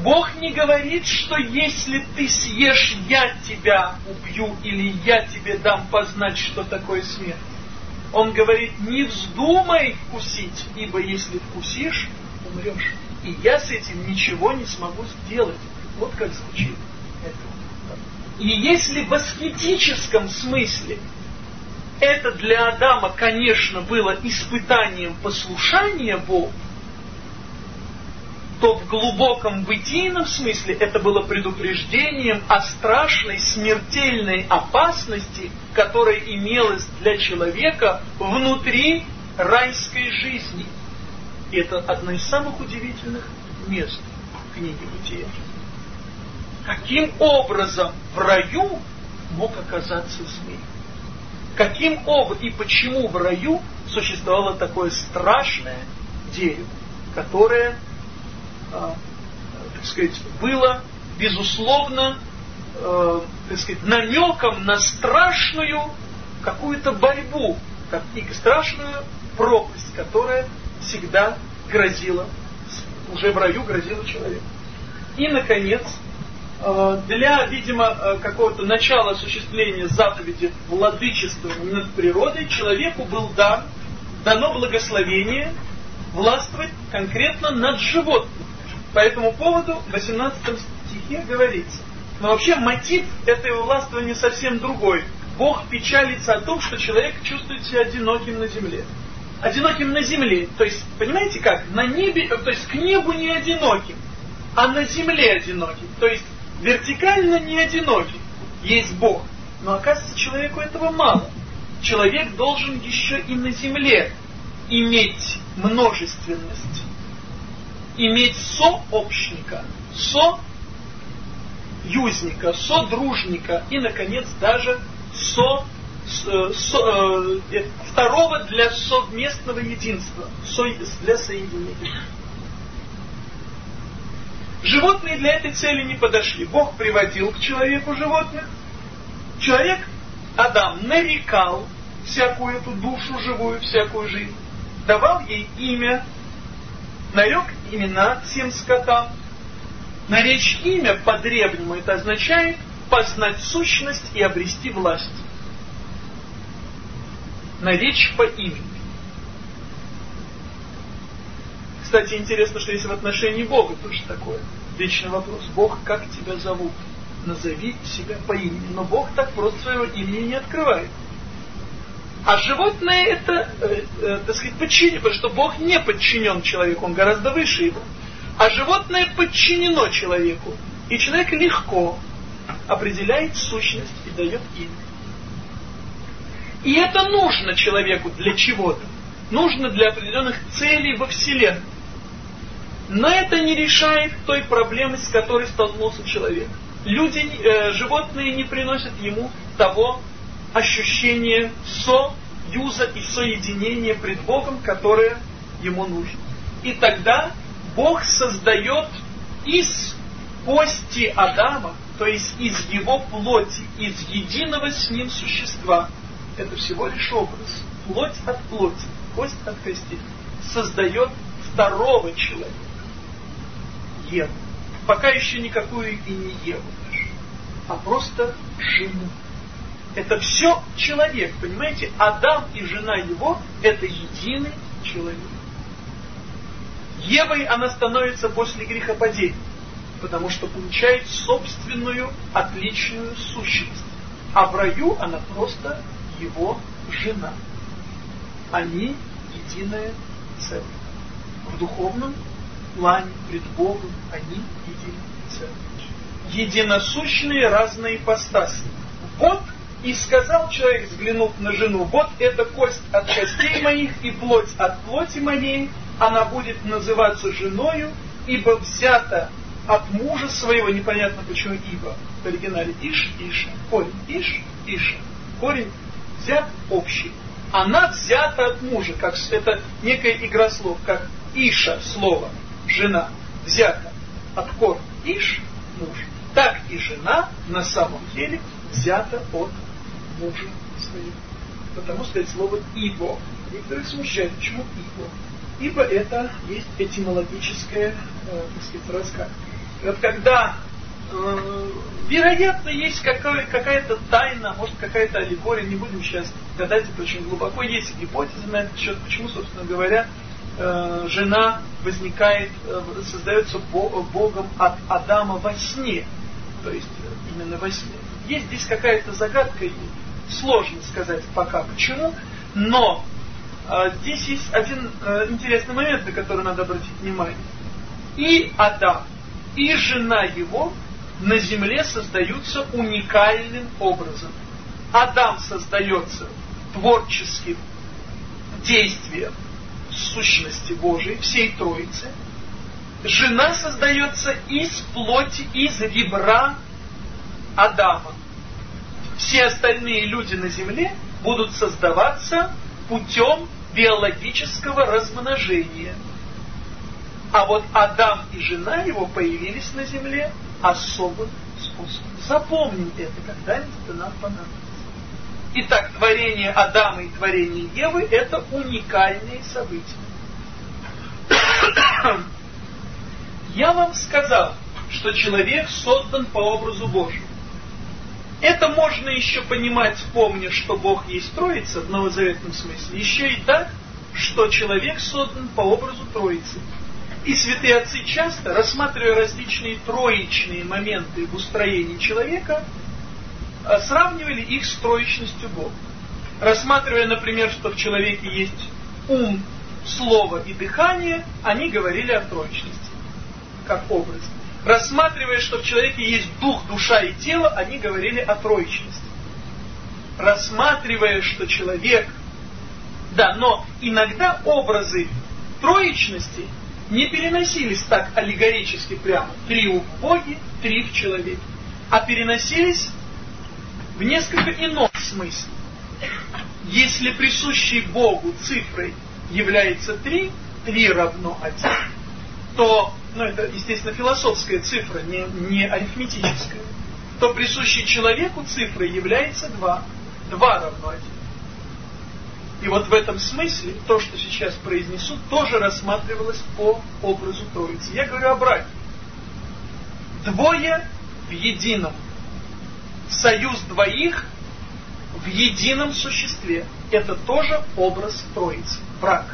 Бог не говорит, что если ты съешь, я тебя убью или я тебе дам познать, что такое смерть. Он говорит, не вздумай вкусить, ибо если вкусишь, умрешь и я с этим ничего не смогу сделать. Вот как звучит это. И если в аскетическом смысле это для Адама, конечно, было испытанием послушания Богу, то в глубоком бытийном смысле это было предупреждением о страшной смертельной опасности, которая имелась для человека внутри райской жизни. И это одно из самых удивительных мест книги Бытия. Каким образом в раю мог оказаться змей? Каким образом и почему в раю существовало такое страшное дерево, которое, так сказать, было, безусловно, э, так сказать, намеком на страшную какую-то борьбу, как и страшную пропасть, которая всегда грозила, уже в раю грозила человеку. И, наконец, э, для, видимо, э, какого-то начала осуществления заповеди владычества над природой человеку был дан, дано благословение властвовать конкретно над животным. По этому поводу в 18 стихе говорится, Но вообще мотив этой властвования совсем другой. Бог печалится о том, что человек чувствует себя одиноким на земле. Одиноким на земле. То есть, понимаете как? На небе, то есть к небу не одиноким, а на земле одиноким. То есть вертикально не одиноким. Есть Бог. Но оказывается, человеку этого мало. Человек должен еще и на земле иметь множественность, иметь сообщника, союзника, содружника и, наконец, даже со, со, со э, второго для совместного единства, со, для соединения. Животные для этой цели не подошли. Бог приводил к человеку животных. Человек, Адам, нарекал всякую эту душу живую, всякую жизнь, давал ей имя, нарек имена всем скотам. Наречь имя по-древнему это означает познать сущность и обрести власть. Наречь по имени. Кстати, интересно, что есть в отношении Бога тоже такое. Вечный вопрос. Бог, как тебя зовут? Назови себя по имени. Но Бог так просто своего имени не открывает. А животное это, э, э, так сказать, подчинено, потому что Бог не подчинен человеку, он гораздо выше его. А животное подчинено человеку. И человек легко определяет сущность и дает имя. И это нужно человеку для чего-то. Нужно для определенных целей во Вселенной. Но это не решает той проблемы, с которой столкнулся человек. Люди, э, животные не приносят ему того ощущения союза и соединения пред Богом, которое ему нужно. И тогда Бог создает из кости Адама, то есть из его плоти, из единого с ним существа. Это всего лишь образ. Плоть от плоти, кость от кости. Создает второго человека. Еву. Пока еще никакую и не Еву а просто жену. Это все человек, понимаете? Адам и жена его – это единый человек. Евой она становится после грехопадения, потому что получает собственную отличную сущность. А в раю она просто его жена. Они единое целое. В духовном плане пред Богом они единицы. Единосущные разные ипостаси. Вот и сказал человек, взглянув на жену, вот эта кость от костей моих и плоть от плоти моей, она будет называться женою, ибо взята от мужа своего, непонятно почему ибо, в оригинале иш, иша, корень иш, иша, корень взят общий. Она взята от мужа, как это некая игра слов, как иша слово, жена взята от кор Иш, муж, так и жена на самом деле взята от мужа своего. Потому что это слово «ибо». Некоторые смущают, почему «ибо». Ибо это есть этимологическое, э, так сказать, рассказ. Вот когда, э, вероятно, есть какая-то тайна, может какая-то аллегория, не будем сейчас гадать, это очень глубоко, есть гипотеза на этот счет, почему, собственно говоря, э, жена возникает, э, создается Богом от Адама во сне. То есть э, именно во сне. Есть здесь какая-то загадка, сложно сказать пока почему, но э, здесь есть один э, интересный момент, на который надо обратить внимание. И Адам, и жена его на земле создаются уникальным образом. Адам создается творческим действием, сущности Божией, всей Троицы, жена создается из плоти, из ребра Адама. Все остальные люди на земле будут создаваться путем биологического размножения. А вот Адам и жена его появились на земле особым способом. Запомним это, когда-нибудь это нам понадобится. Итак, творение Адама и творение Евы – это уникальные события. [COUGHS] Я вам сказал, что человек создан по образу Божьему. Это можно еще понимать, помня, что Бог есть Троица в новозаветном смысле, еще и так, что человек создан по образу Троицы. И святые отцы часто, рассматривая различные троечные моменты в устроении человека, э, сравнивали их с троечностью Бога. Рассматривая, например, что в человеке есть ум, слово и дыхание, они говорили о троечности, как образ. Рассматривая, что в человеке есть дух, душа и тело, они говорили о троечности. Рассматривая, что человек... Да, но иногда образы троечности не переносились так аллегорически прямо. Три в Боге, три в человеке. А переносились в несколько ином смысле. Если присущей Богу цифрой является три, три равно один, то, ну это, естественно, философская цифра, не, не арифметическая, то присущей человеку цифрой является два. Два равно один. И вот в этом смысле то, что сейчас произнесу, тоже рассматривалось по образу Троицы. Я говорю о браке. Двое в едином. Союз двоих в едином существе. Это тоже образ Троицы. Брак.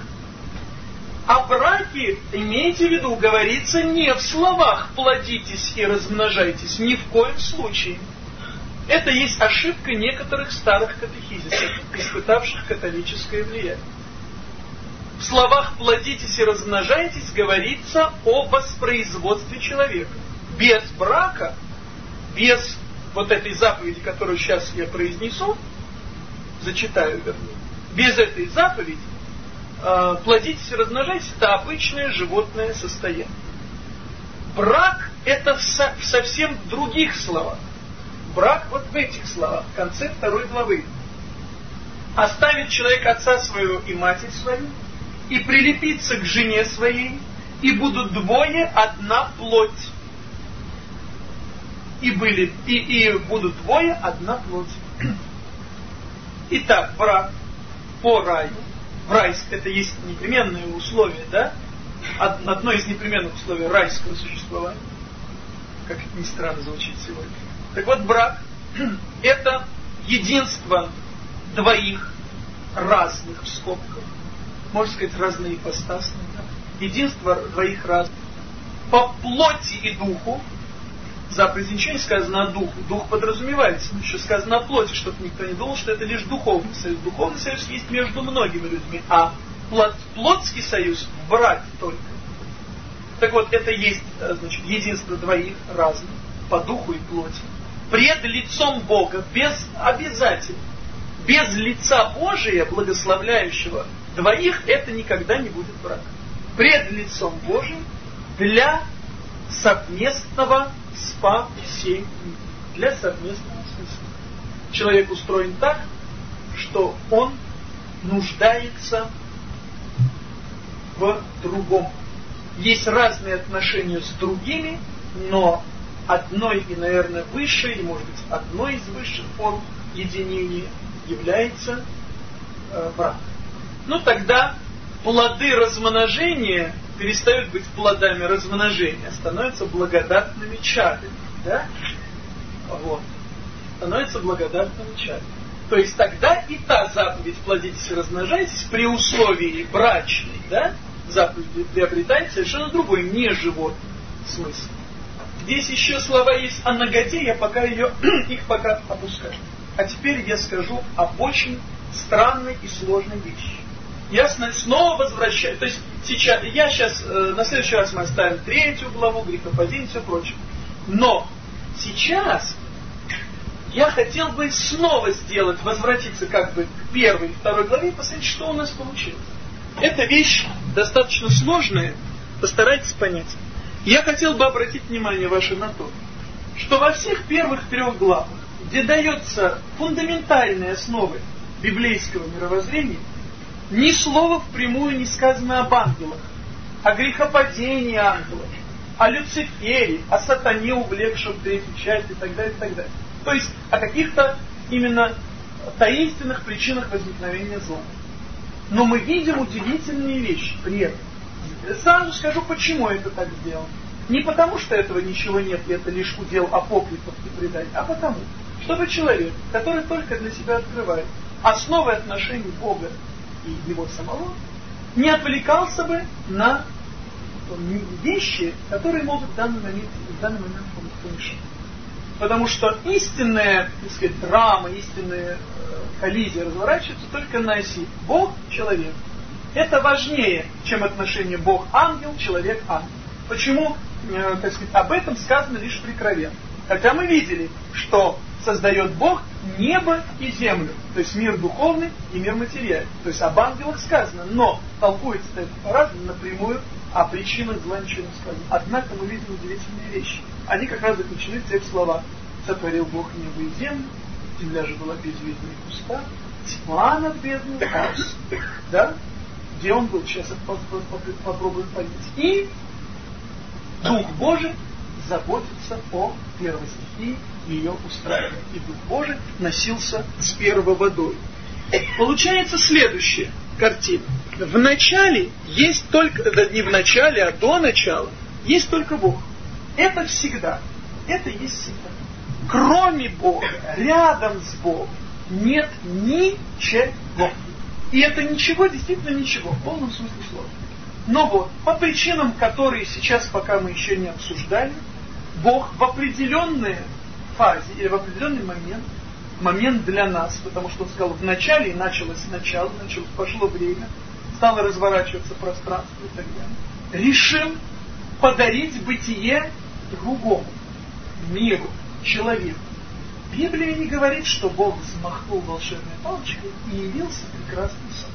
О браке, имейте в виду, говорится не в словах «плодитесь и размножайтесь», ни в коем случае. Это есть ошибка некоторых старых катехизисов, испытавших католическое влияние. В словах «плодитесь и размножайтесь» говорится о воспроизводстве человека. Без брака, без вот этой заповеди, которую сейчас я произнесу, зачитаю вернее, без этой заповеди, э, плодитесь и размножайтесь, это обычное животное состояние. Брак это в, со, в совсем других словах. Брак вот в этих словах, в конце второй главы. Оставит человек отца своего и матерь свою, и прилепится к жене своей, и будут двое одна плоть. И, были, и, и будут двое одна плоть. [CLEARS THROAT] Итак, брак по раю. В это есть непременное условие, да? Одно из непременных условий райского существования. Как это ни странно звучит сегодня. Так вот, брак – это единство двоих разных в скобках, можно сказать, разные ипостасные, да? единство двоих разных. По плоти и духу, заповедь ничего не сказано о духу, дух подразумевается, еще сказано о плоти, чтобы никто не думал, что это лишь духовный союз. Духовный союз есть между многими людьми, а плот, плотский союз в только. Так вот, это есть, э, значит, единство двоих разных по духу и плоти пред лицом Бога, без обязательно. Без лица Божия, благословляющего двоих, это никогда не будет брак. Пред лицом Божиим для совместного спасения. Для совместного смысла. Человек устроен так, что он нуждается в другом. Есть разные отношения с другими, но одной и, наверное, высшей, или, может быть, одной из высших форм единения является э, брак. Ну, тогда плоды размножения перестают быть плодами размножения, становятся благодатными чадами. Да? Вот. Становятся благодатными чадами. То есть тогда и та заповедь «плодитесь и размножайтесь» при условии брачной, да, заповеди приобретает совершенно другой, не животный смысл. Здесь еще слова есть о ноготе, я пока ее, [CLEARS THROAT] их пока опускаю. А теперь я скажу об очень странной и сложной вещи. Я снова возвращаю. То есть сейчас, я сейчас, э, на следующий раз мы оставим третью главу, грехопадение и все прочее. Но сейчас я хотел бы снова сделать, возвратиться как бы к первой второй главе и посмотреть, что у нас получилось. Эта вещь достаточно сложная, постарайтесь понять. Я хотел бы обратить внимание ваше на то, что во всех первых трех главах, где дается фундаментальные основы библейского мировоззрения, ни слова впрямую не сказано об ангелах, о грехопадении ангелов, о Люцифере, о сатане, увлекшем третью часть и так далее, и так далее. То есть о каких-то именно таинственных причинах возникновения зла. Но мы видим удивительные вещи при этом. Сразу скажу, почему это так сделано. Не потому, что этого ничего нет, и это лишь удел апокрифов и преданий, а потому, чтобы человек, который только для себя открывает основы отношений Бога и его самого, не отвлекался бы на вещи, которые могут в данный момент, в данный момент помешать. Потому что истинная, так сказать, драма, истинная э, коллизия разворачивается только на оси Бог-человек. Это важнее, чем отношение Бог-ангел, человек-ангел. Почему, э, так сказать, об этом сказано лишь прикровенно. Хотя мы видели, что создает Бог небо и землю, то есть мир духовный и мир материальный. То есть об ангелах сказано, но толкуется это по-разному напрямую, а причинах зла сказано. Однако мы видим удивительные вещи. Они как раз заключены в тех словах. Сотворил Бог небо и землю, земля же была безвидна и пуста, тьма над бездной. Да? Где он был? Сейчас попробуем понять. И Дух Божий заботится о первой стихии ее устраивает. И Дух Божий носился с первой водой. Получается следующая картина. В начале есть только, да не в начале, а до начала, есть только Бог. Это всегда. Это есть всегда. Кроме Бога, рядом с Богом, нет ничего. И это ничего, действительно ничего, в полном смысле слова. Но вот, по причинам, которые сейчас пока мы еще не обсуждали, Бог в определенные фазе или в определенный момент, момент для нас, потому что он сказал в начале, и началось сначала, началось, пошло время, стало разворачиваться пространство и так далее, решил подарить бытие другому, миру, человеку. Библия не говорит, что Бог взмахнул волшебной палочкой и явился прекрасный сон.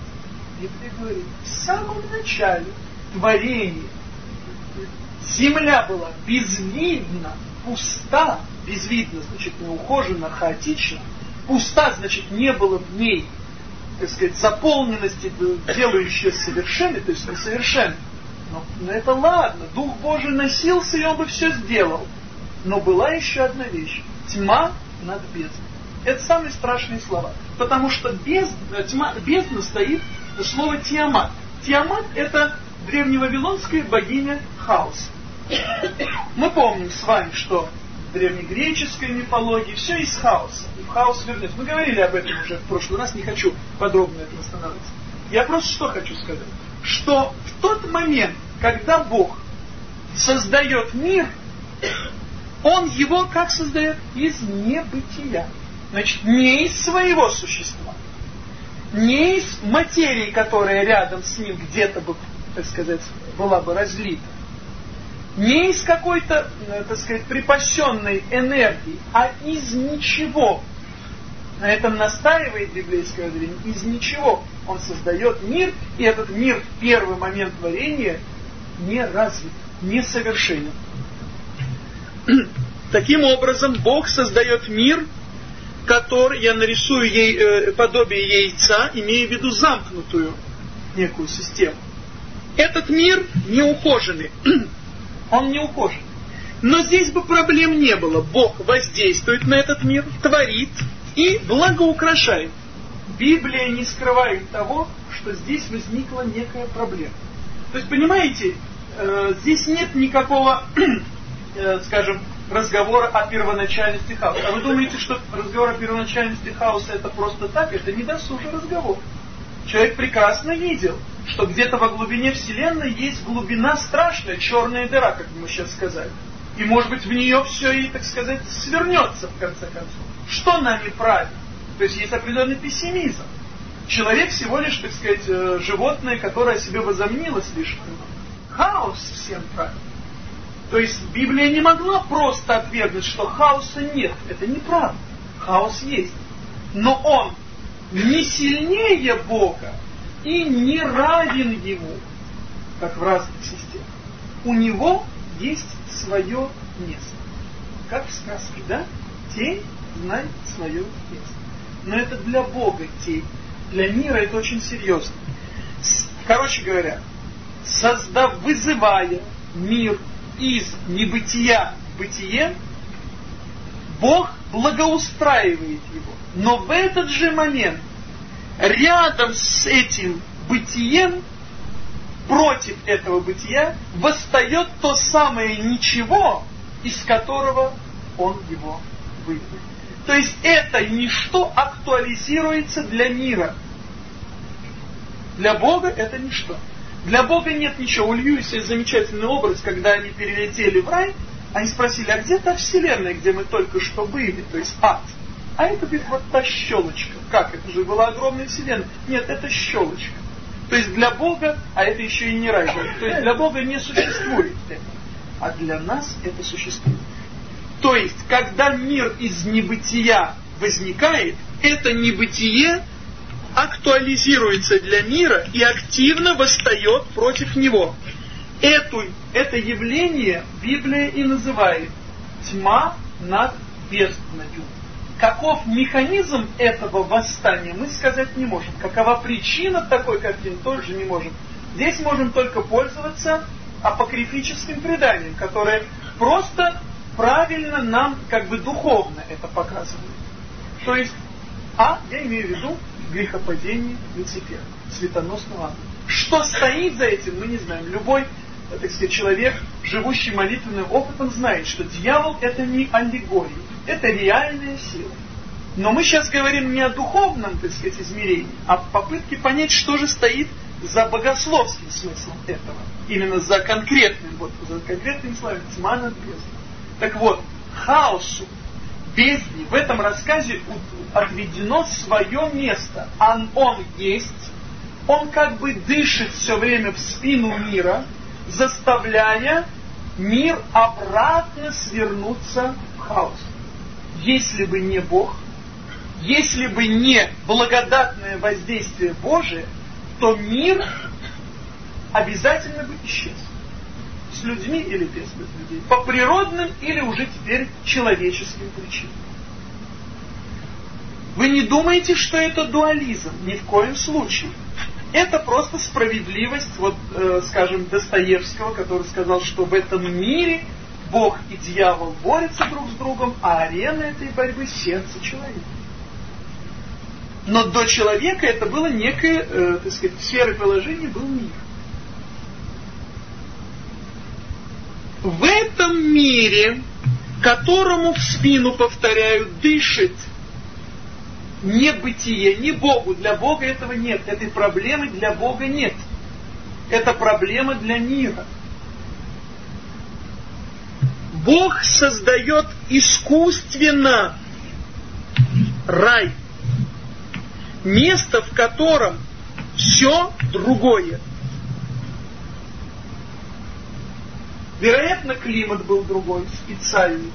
Библия говорит, в самом начале творения земля была безвидна, пуста, безвидно, значит, неухоженно, хаотично. Пуста, значит, не было в ней, так сказать, заполненности, делающей совершенной, то есть несовершенной. Но, но это ладно, Дух Божий носился, и Он бы все сделал. Но была еще одна вещь. Тьма над бездной. Это самые страшные слова. Потому что бездна, тьма, бездна стоит слово Тиамат. Тиамат это древневавилонская богиня хаоса. Мы помним с вами, что древнегреческой мифологии, все из хаоса. И в хаос вернется. Мы говорили об этом уже в прошлый раз, не хочу подробно это останавливаться. Я просто что хочу сказать. Что в тот момент, когда Бог создает мир, Он его как создает? Из небытия. Значит, не из своего существа. Не из материи, которая рядом с ним где-то бы, так сказать, была бы разлита не из какой-то, э, так сказать, припасенной энергии, а из ничего. На этом настаивает библейское зрение. Из ничего он создает мир, и этот мир в первый момент творения не развит, не совершенен. [CLEARS THROAT] Таким образом, Бог создает мир, который, я нарисую ей, э, подобие яйца, имея в виду замкнутую некую систему. Этот мир неухоженный. [CLEARS THROAT] он не ухожен. Но здесь бы проблем не было. Бог воздействует на этот мир, творит и благоукрашает. Библия не скрывает того, что здесь возникла некая проблема. То есть, понимаете, э, здесь нет никакого, [CLEARS THROAT] э, скажем, разговора о первоначальности хаоса. А вы думаете, что разговор о первоначальности хаоса это просто так? Это не разговор. Человек прекрасно видел, что где-то во глубине Вселенной есть глубина страшная, черная дыра, как мы сейчас сказали. И может быть в нее все и, так сказать, свернется в конце концов. Что нами правит? То есть есть определенный пессимизм. Человек всего лишь, так сказать, э, животное, которое себе возомнило слишком Хаос всем правит. То есть Библия не могла просто отвергнуть, что хаоса нет. Это неправда. Хаос есть. Но он не сильнее Бога и не равен Ему, как в разных системах. У Него есть свое место. Как в сказке, да? Тень знает свое место. Но это для Бога тень. Для мира это очень серьезно. Короче говоря, создав, вызывая мир из небытия в бытие, Бог благоустраивает его. Но в этот же момент рядом с этим бытием, против этого бытия, восстает то самое ничего, из которого он его вывел. То есть это ничто актуализируется для мира. Для Бога это ничто. Для Бога нет ничего. У Льюиса есть замечательный образ, когда они перелетели в рай, они спросили, а где та вселенная, где мы только что были, то есть ад? А это, говорит, вот та щелочка. Как? Это же была огромная вселенная. Нет, это щелочка. То есть для Бога, а это еще и не рай, то есть для Бога не существует этого. А для нас это существует. То есть, когда мир из небытия возникает, это небытие актуализируется для мира и активно восстает против него. Эту, это явление Библия и называет тьма над бездною. Каков механизм этого восстания, мы сказать не можем. Какова причина такой картины, тоже не можем. Здесь можем только пользоваться апокрифическим преданием, которое просто правильно нам, как бы духовно это показывает. То есть, а, я имею в виду грехопадение Люцифера, светоносного ангела. Что стоит за этим, мы не знаем. Любой, так сказать, человек, живущий молитвенным опытом, знает, что дьявол это не аллегория, это реальная сила. Но мы сейчас говорим не о духовном, так сказать, измерении, а о попытке понять, что же стоит за богословским смыслом этого. Именно за конкретным, вот, за конкретным словом, тьма над бездной. Так вот, хаосу, бездне в этом рассказе отведено свое место. Он, он есть, он как бы дышит все время в спину мира, заставляя мир обратно свернуться в хаос. Если бы не Бог, если бы не благодатное воздействие Божие, то мир обязательно бы исчез. С людьми или без людей. По природным или уже теперь человеческим причинам. Вы не думаете, что это дуализм? Ни в коем случае. Это просто справедливость, вот, э, скажем, Достоевского, который сказал, что в этом мире Бог и дьявол борются друг с другом, а арена этой борьбы – сердце человека. Но до человека это было некое, э, так сказать, сферой положения был мир. В этом мире, которому в спину, повторяю, дышит не бытие, не Богу. Для Бога этого нет. Этой проблемы для Бога нет. Это проблема для мира. Бог создает искусственно рай. Место, в котором все другое. Вероятно, климат был другой, специальный.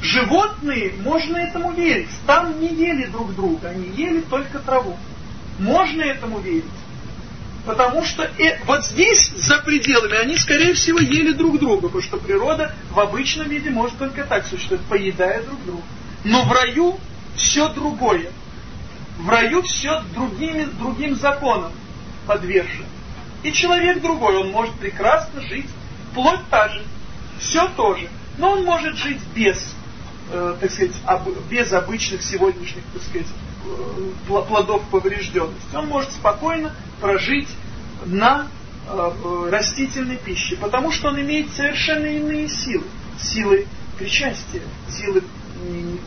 Животные, можно этому верить. Там не ели друг друга, они ели только траву. Можно этому верить. Потому что э, вот здесь, за пределами, они, скорее всего, ели друг друга, потому что природа в обычном виде может только так существовать, поедая друг друга. Но в раю все другое. В раю все другими, другим законам подвержено. И человек другой, он может прекрасно жить, плоть та же, все то же. Но он может жить без э, так сказать, об, без обычных сегодняшних, так сказать, э, плодов поврежденности. Он может спокойно прожить на э, э, растительной пище, потому что он имеет совершенно иные силы. Силы причастия, силы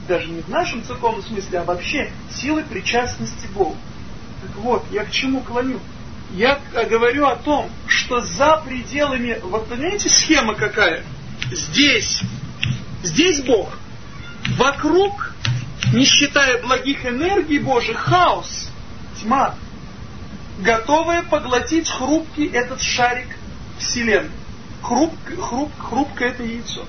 даже не в нашем церковном смысле, а вообще силы причастности Богу. Так вот, я к чему клоню? Я говорю о том, что за пределами, вот понимаете, схема какая? Здесь, здесь Бог, Вокруг, не считая благих энергий Божьих, хаос, тьма, готовая поглотить хрупкий этот шарик Вселенной. Хруп, хруп, хрупкое это яйцо.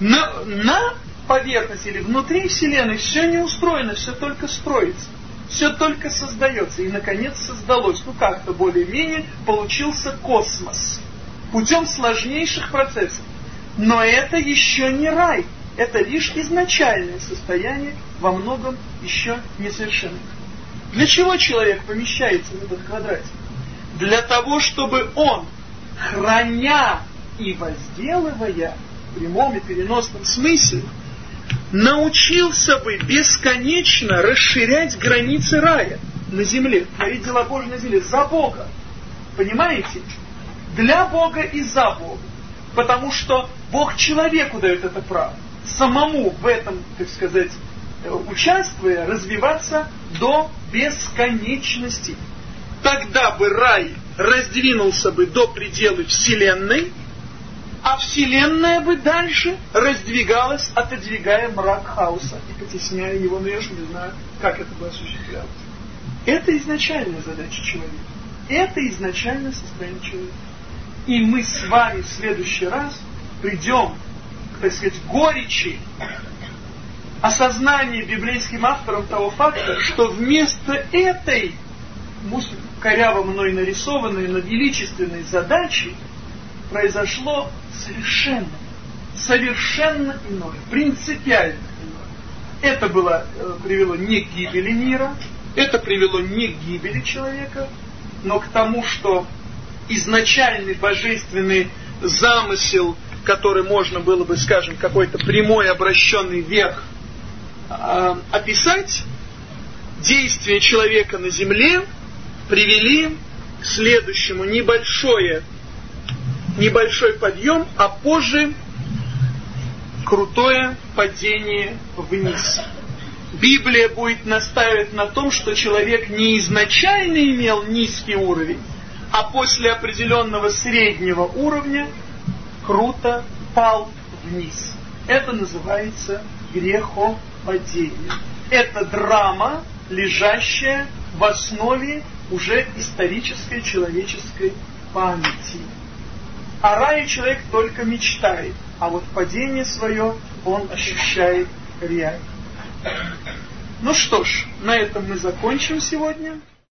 На, на поверхности или внутри Вселенной все не устроено, все только строится. Все только создается. И, наконец, создалось. Ну, как-то более-менее получился космос. Путем сложнейших процессов. Но это еще не рай это лишь изначальное состояние, во многом еще несовершенное. Для чего человек помещается в этот квадратик? Для того, чтобы он, храня и возделывая, в прямом и переносном смысле, научился бы бесконечно расширять границы рая на земле, творить дела Божьи на земле, за Бога. Понимаете? Для Бога и за Бога. Потому что Бог человеку дает это право самому в этом, так сказать, э, участвуя, развиваться до бесконечности. тогда бы рай раздвинулся бы до предела Вселенной, а Вселенная бы дальше раздвигалась, отодвигая мрак хаоса и потесняя его, но я же не знаю, как это бы осуществлялось. Это изначальная задача человека. Это изначальное состояние человека. И мы с вами в следующий раз придем, так сказать, горечи осознания библейским автором того факта, что вместо этой, коряво мной нарисованной, но величественной задачи произошло совершенно, совершенно иное, принципиально иное. Это было, э, привело не к гибели мира, это привело не к гибели человека, но к тому, что изначальный божественный замысел, который можно было бы, скажем, какой-то прямой обращенный вверх э, описать, действия человека на земле привели к следующему небольшое, небольшой подъем, а позже крутое падение вниз. Библия будет настаивать на том, что человек не изначально имел низкий уровень, а после определенного среднего уровня круто пал вниз. Это называется грехопадение. Это драма, лежащая в основе уже исторической человеческой памяти. О рае человек только мечтает, а вот падение свое он ощущает реально. Ну что ж, на этом мы закончим сегодня.